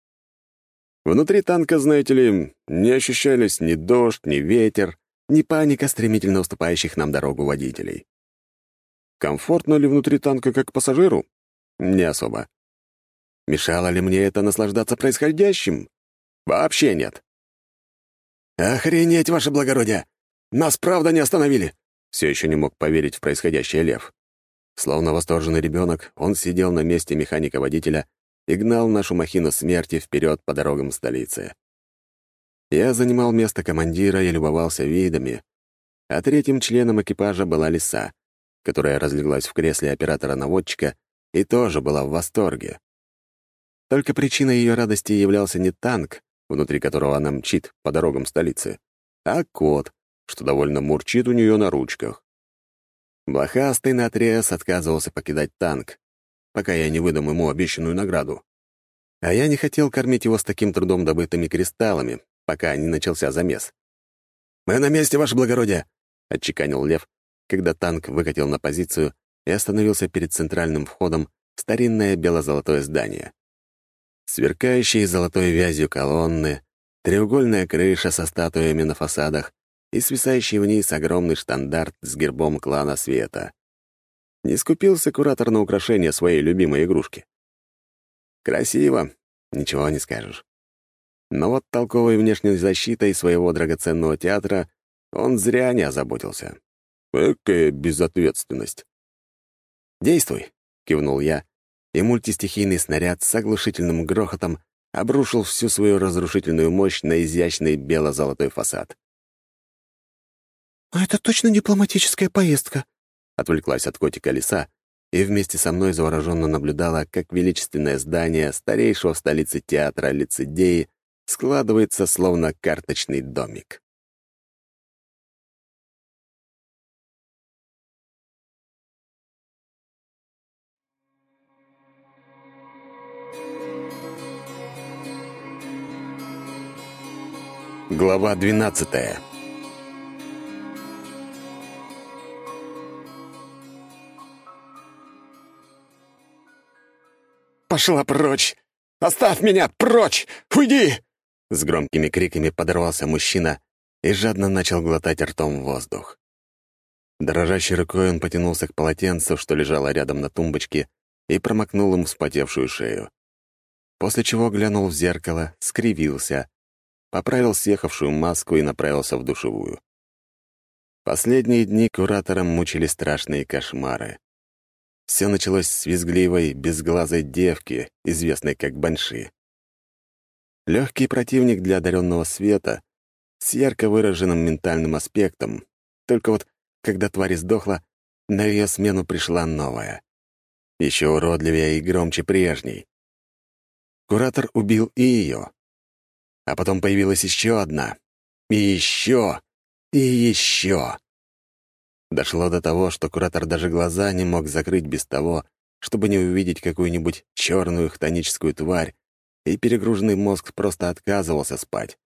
Внутри танка, знаете ли, не ощущались ни дождь, ни ветер, ни паника стремительно уступающих нам дорогу водителей. Комфортно ли внутри танка как пассажиру? Не особо. Мешало ли мне это наслаждаться происходящим? Вообще нет. «Охренеть, ваше благородие! Нас правда не остановили!» Все еще не мог поверить в происходящее Лев. Словно восторженный ребенок, он сидел на месте механика-водителя и гнал нашу махину смерти вперед по дорогам столицы. Я занимал место командира и любовался видами, а третьим членом экипажа была лиса, которая разлеглась в кресле оператора-наводчика и тоже была в восторге. Только причиной ее радости являлся не танк, внутри которого она мчит по дорогам столицы, а кот, что довольно мурчит у нее на ручках. Блохастый наотрез отказывался покидать танк, пока я не выдам ему обещанную награду. А я не хотел кормить его с таким трудом добытыми кристаллами, пока не начался замес. «Мы на месте, ваше благородие!» — отчеканил Лев, когда танк выкатил на позицию и остановился перед центральным входом в старинное бело-золотое здание. Сверкающие золотой вязью колонны, треугольная крыша со статуями на фасадах и свисающий вниз огромный штандарт с гербом клана Света. Не скупился куратор на украшение своей любимой игрушки. Красиво, ничего не скажешь. Но вот толковой внешней защитой своего драгоценного театра он зря не озаботился. Экая безответственность. «Действуй», — кивнул я, и мультистихийный снаряд с оглушительным грохотом обрушил всю свою разрушительную мощь на изящный бело-золотой фасад. «А это точно дипломатическая поездка?» Отвлеклась от котика лиса и вместе со мной завороженно наблюдала, как величественное здание старейшего в столице театра лицедеи складывается словно карточный домик. Глава двенадцатая «Пошла прочь! Оставь меня! Прочь! Уйди!» С громкими криками подорвался мужчина и жадно начал глотать ртом воздух. Дрожащей рукой он потянулся к полотенцу, что лежало рядом на тумбочке, и промокнул им вспотевшую шею. После чего глянул в зеркало, скривился, поправил съехавшую маску и направился в душевую. Последние дни куратором мучили страшные кошмары. Все началось с визгливой, безглазой девки, известной как Банши. Легкий противник для одаренного света, с ярко выраженным ментальным аспектом. Только вот, когда тварь сдохла, на ее смену пришла новая. Еще уродливее и громче прежней. Куратор убил и ее. А потом появилась еще одна. И еще. И еще. Дошло до того, что куратор даже глаза не мог закрыть без того, чтобы не увидеть какую-нибудь черную хтоническую тварь, и перегруженный мозг просто отказывался спать.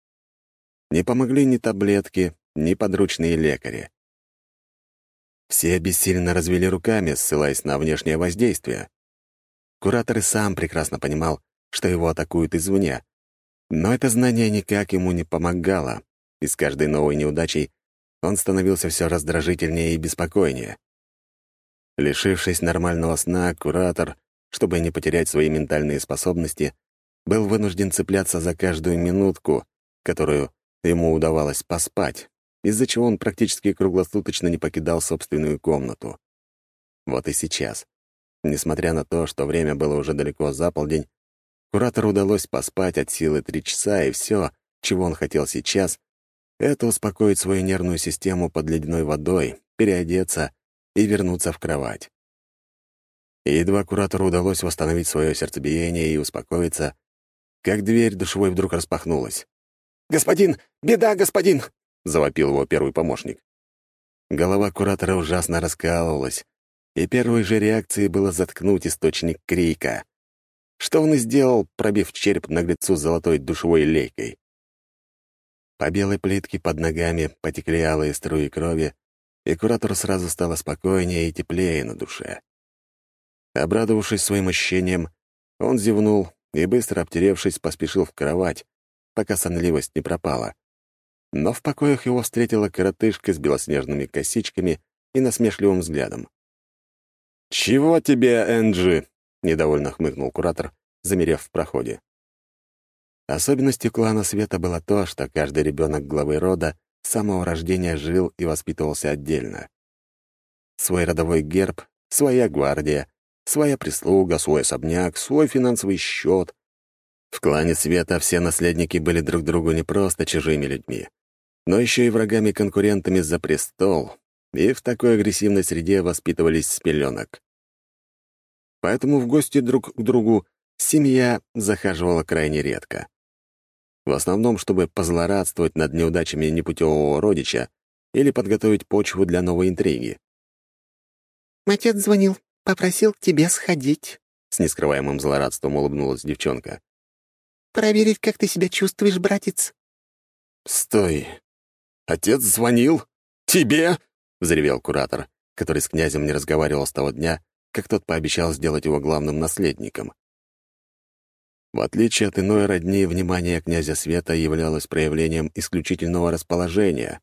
Не помогли ни таблетки, ни подручные лекари. Все бессильно развели руками, ссылаясь на внешнее воздействие. Куратор и сам прекрасно понимал, что его атакуют извне, но это знание никак ему не помогало, и с каждой новой неудачей он становился все раздражительнее и беспокойнее. Лишившись нормального сна, куратор, чтобы не потерять свои ментальные способности, был вынужден цепляться за каждую минутку, которую ему удавалось поспать, из-за чего он практически круглосуточно не покидал собственную комнату. Вот и сейчас. Несмотря на то, что время было уже далеко за полдень, куратору удалось поспать от силы три часа, и все, чего он хотел сейчас, это успокоить свою нервную систему под ледяной водой, переодеться и вернуться в кровать. Едва куратору удалось восстановить свое сердцебиение и успокоиться, как дверь душевой вдруг распахнулась. «Господин! Беда, господин!» — завопил его первый помощник. Голова куратора ужасно раскалывалась, и первой же реакцией было заткнуть источник крика. Что он и сделал, пробив череп наглецу золотой душевой лейкой. По белой плитке под ногами потекли алые струи крови, и куратору сразу стало спокойнее и теплее на душе. Обрадовавшись своим ощущением, он зевнул и, быстро обтеревшись, поспешил в кровать, пока сонливость не пропала. Но в покоях его встретила коротышка с белоснежными косичками и насмешливым взглядом. «Чего тебе, Энджи?» — недовольно хмыкнул куратор, замерев в проходе. Особенностью клана Света было то, что каждый ребенок главы рода с самого рождения жил и воспитывался отдельно. Свой родовой герб, своя гвардия, своя прислуга, свой особняк, свой финансовый счет. В клане Света все наследники были друг другу не просто чужими людьми, но еще и врагами-конкурентами за престол, и в такой агрессивной среде воспитывались с пеленок. Поэтому в гости друг к другу семья захаживала крайне редко. В основном, чтобы позлорадствовать над неудачами непутевого родича или подготовить почву для новой интриги. «Отец звонил, попросил к тебе сходить», — с нескрываемым злорадством улыбнулась девчонка. «Проверить, как ты себя чувствуешь, братец». «Стой! Отец звонил? Тебе?» — взревел куратор, который с князем не разговаривал с того дня, как тот пообещал сделать его главным наследником. В отличие от иной родни, внимание князя Света являлось проявлением исключительного расположения.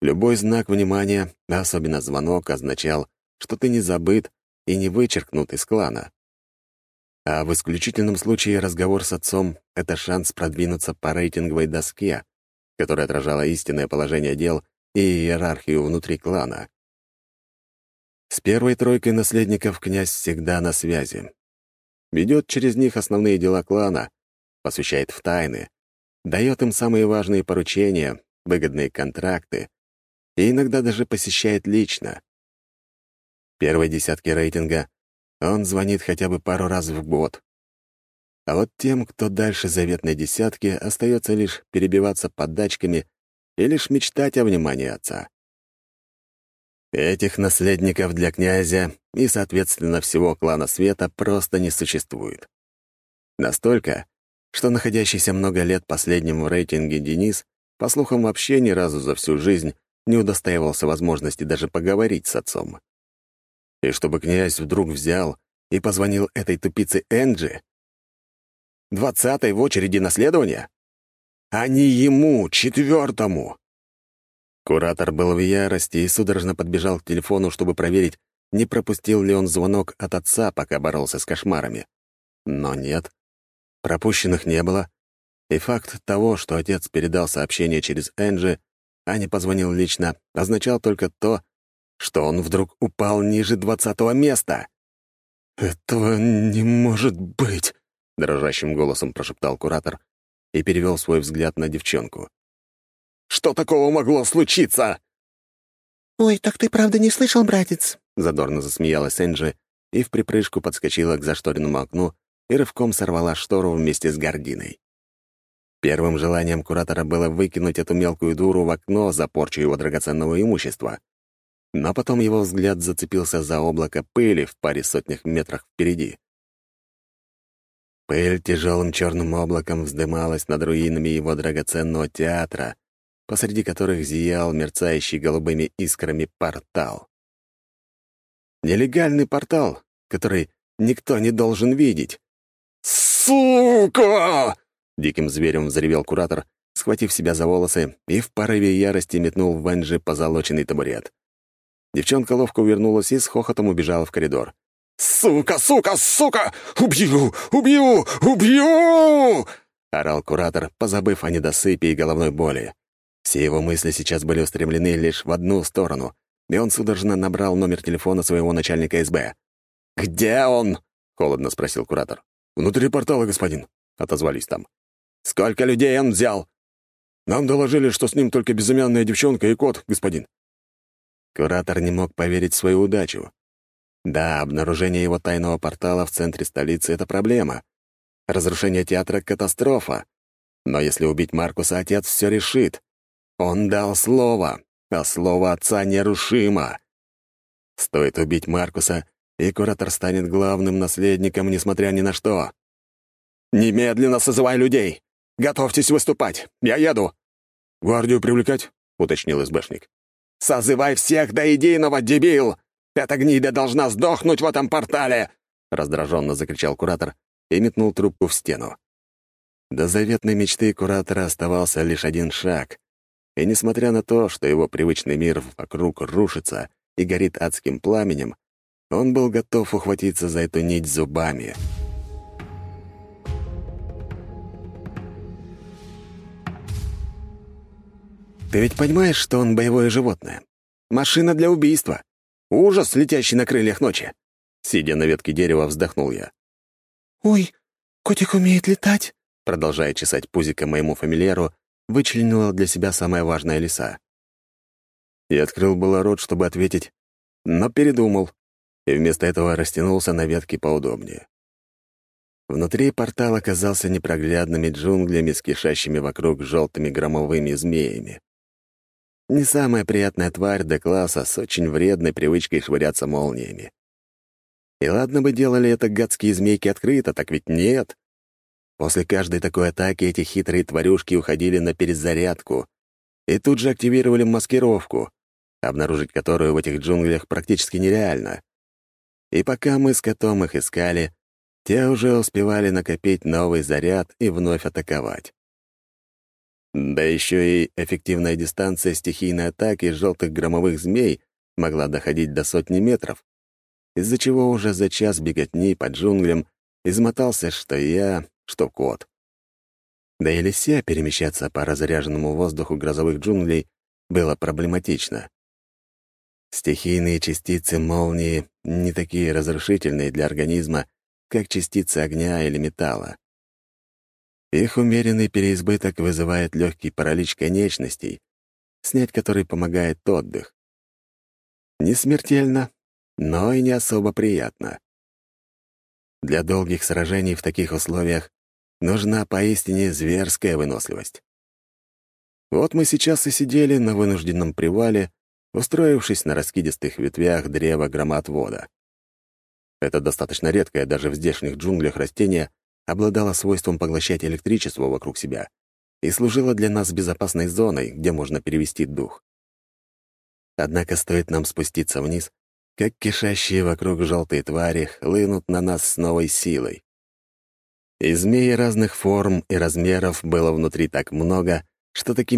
Любой знак внимания, особенно звонок, означал, что ты не забыт и не вычеркнут из клана. А в исключительном случае разговор с отцом — это шанс продвинуться по рейтинговой доске, которая отражала истинное положение дел и иерархию внутри клана. С первой тройкой наследников князь всегда на связи, ведет через них основные дела клана, посвящает в тайны, дает им самые важные поручения, выгодные контракты и иногда даже посещает лично. Первой десятки рейтинга он звонит хотя бы пару раз в год. А вот тем, кто дальше заветной десятки, остается лишь перебиваться поддачками и лишь мечтать о внимании отца. Этих наследников для князя и, соответственно, всего клана Света просто не существует. Настолько, что находящийся много лет последним в рейтинге Денис, по слухам, вообще ни разу за всю жизнь не удостаивался возможности даже поговорить с отцом. И чтобы князь вдруг взял и позвонил этой тупице Энджи? Двадцатой в очереди наследования? А не ему, четвертому. Куратор был в ярости и судорожно подбежал к телефону, чтобы проверить, не пропустил ли он звонок от отца, пока боролся с кошмарами. Но нет, пропущенных не было, и факт того, что отец передал сообщение через Энджи, а не позвонил лично, означал только то, что он вдруг упал ниже двадцатого места. «Этого не может быть!» — дрожащим голосом прошептал куратор и перевел свой взгляд на девчонку. «Что такого могло случиться?» «Ой, так ты правда не слышал, братец?» — задорно засмеялась Энджи и в припрыжку подскочила к зашторенному окну и рывком сорвала штору вместе с гординой. Первым желанием куратора было выкинуть эту мелкую дуру в окно за порчу его драгоценного имущества. Но потом его взгляд зацепился за облако пыли в паре сотнях метрах впереди. Пыль тяжелым черным облаком вздымалась над руинами его драгоценного театра, посреди которых зиял мерцающий голубыми искрами портал. Нелегальный портал, который никто не должен видеть. «Сука!» Диким зверем взревел куратор, схватив себя за волосы и в порыве ярости метнул в Венджи позолоченный табурет. Девчонка ловко увернулась и с хохотом убежала в коридор. «Сука, сука, сука! Убью! Убью! Убью!» — орал куратор, позабыв о недосыпе и головной боли. Все его мысли сейчас были устремлены лишь в одну сторону, и он судорожно набрал номер телефона своего начальника СБ. «Где он?» — холодно спросил куратор. «Внутри портала, господин», — отозвались там. Сколько людей он взял?» «Нам доложили, что с ним только безымянная девчонка и кот, господин». Куратор не мог поверить в свою удачу. Да, обнаружение его тайного портала в центре столицы — это проблема. Разрушение театра — катастрофа. Но если убить Маркуса, отец все решит. Он дал слово, а слово отца нерушимо. Стоит убить Маркуса, и куратор станет главным наследником, несмотря ни на что. «Немедленно созывай людей! Готовьтесь выступать! Я еду!» «Гвардию привлекать?» — уточнил СБшник. «Созывай всех до единого, дебил! Эта гнида должна сдохнуть в этом портале!» — раздраженно закричал куратор и метнул трубку в стену. До заветной мечты куратора оставался лишь один шаг. И несмотря на то, что его привычный мир вокруг рушится и горит адским пламенем, он был готов ухватиться за эту нить зубами. Ты ведь понимаешь, что он боевое животное? Машина для убийства. Ужас, летящий на крыльях ночи. Сидя на ветке дерева, вздохнул я. «Ой, котик умеет летать?» Продолжая чесать пузико моему фамильяру, вычленила для себя самая важная лиса. Я открыл было рот, чтобы ответить, но передумал, и вместо этого растянулся на ветке поудобнее. Внутри портал оказался непроглядными джунглями с кишащими вокруг желтыми громовыми змеями. Не самая приятная тварь до класса с очень вредной привычкой швыряться молниями. И ладно бы делали это гадские змейки открыто, так ведь нет. После каждой такой атаки эти хитрые тварюшки уходили на перезарядку и тут же активировали маскировку, обнаружить которую в этих джунглях практически нереально. И пока мы с котом их искали, те уже успевали накопить новый заряд и вновь атаковать. Да еще и эффективная дистанция стихийной атаки желтых громовых змей могла доходить до сотни метров, из-за чего уже за час беготни по джунглям измотался что я, что кот. Да и лися перемещаться по разряженному воздуху грозовых джунглей было проблематично. Стихийные частицы молнии не такие разрушительные для организма, как частицы огня или металла. Их умеренный переизбыток вызывает легкий паралич конечностей, снять который помогает отдых. Не смертельно, но и не особо приятно. Для долгих сражений в таких условиях нужна поистине зверская выносливость. Вот мы сейчас и сидели на вынужденном привале, устроившись на раскидистых ветвях древа громоотвода. Это достаточно редкое даже в здешних джунглях растение, обладала свойством поглощать электричество вокруг себя и служила для нас безопасной зоной, где можно перевести дух. Однако стоит нам спуститься вниз, как кишащие вокруг желтые твари хлынут на нас с новой силой. И змей разных форм и размеров было внутри так много, что такими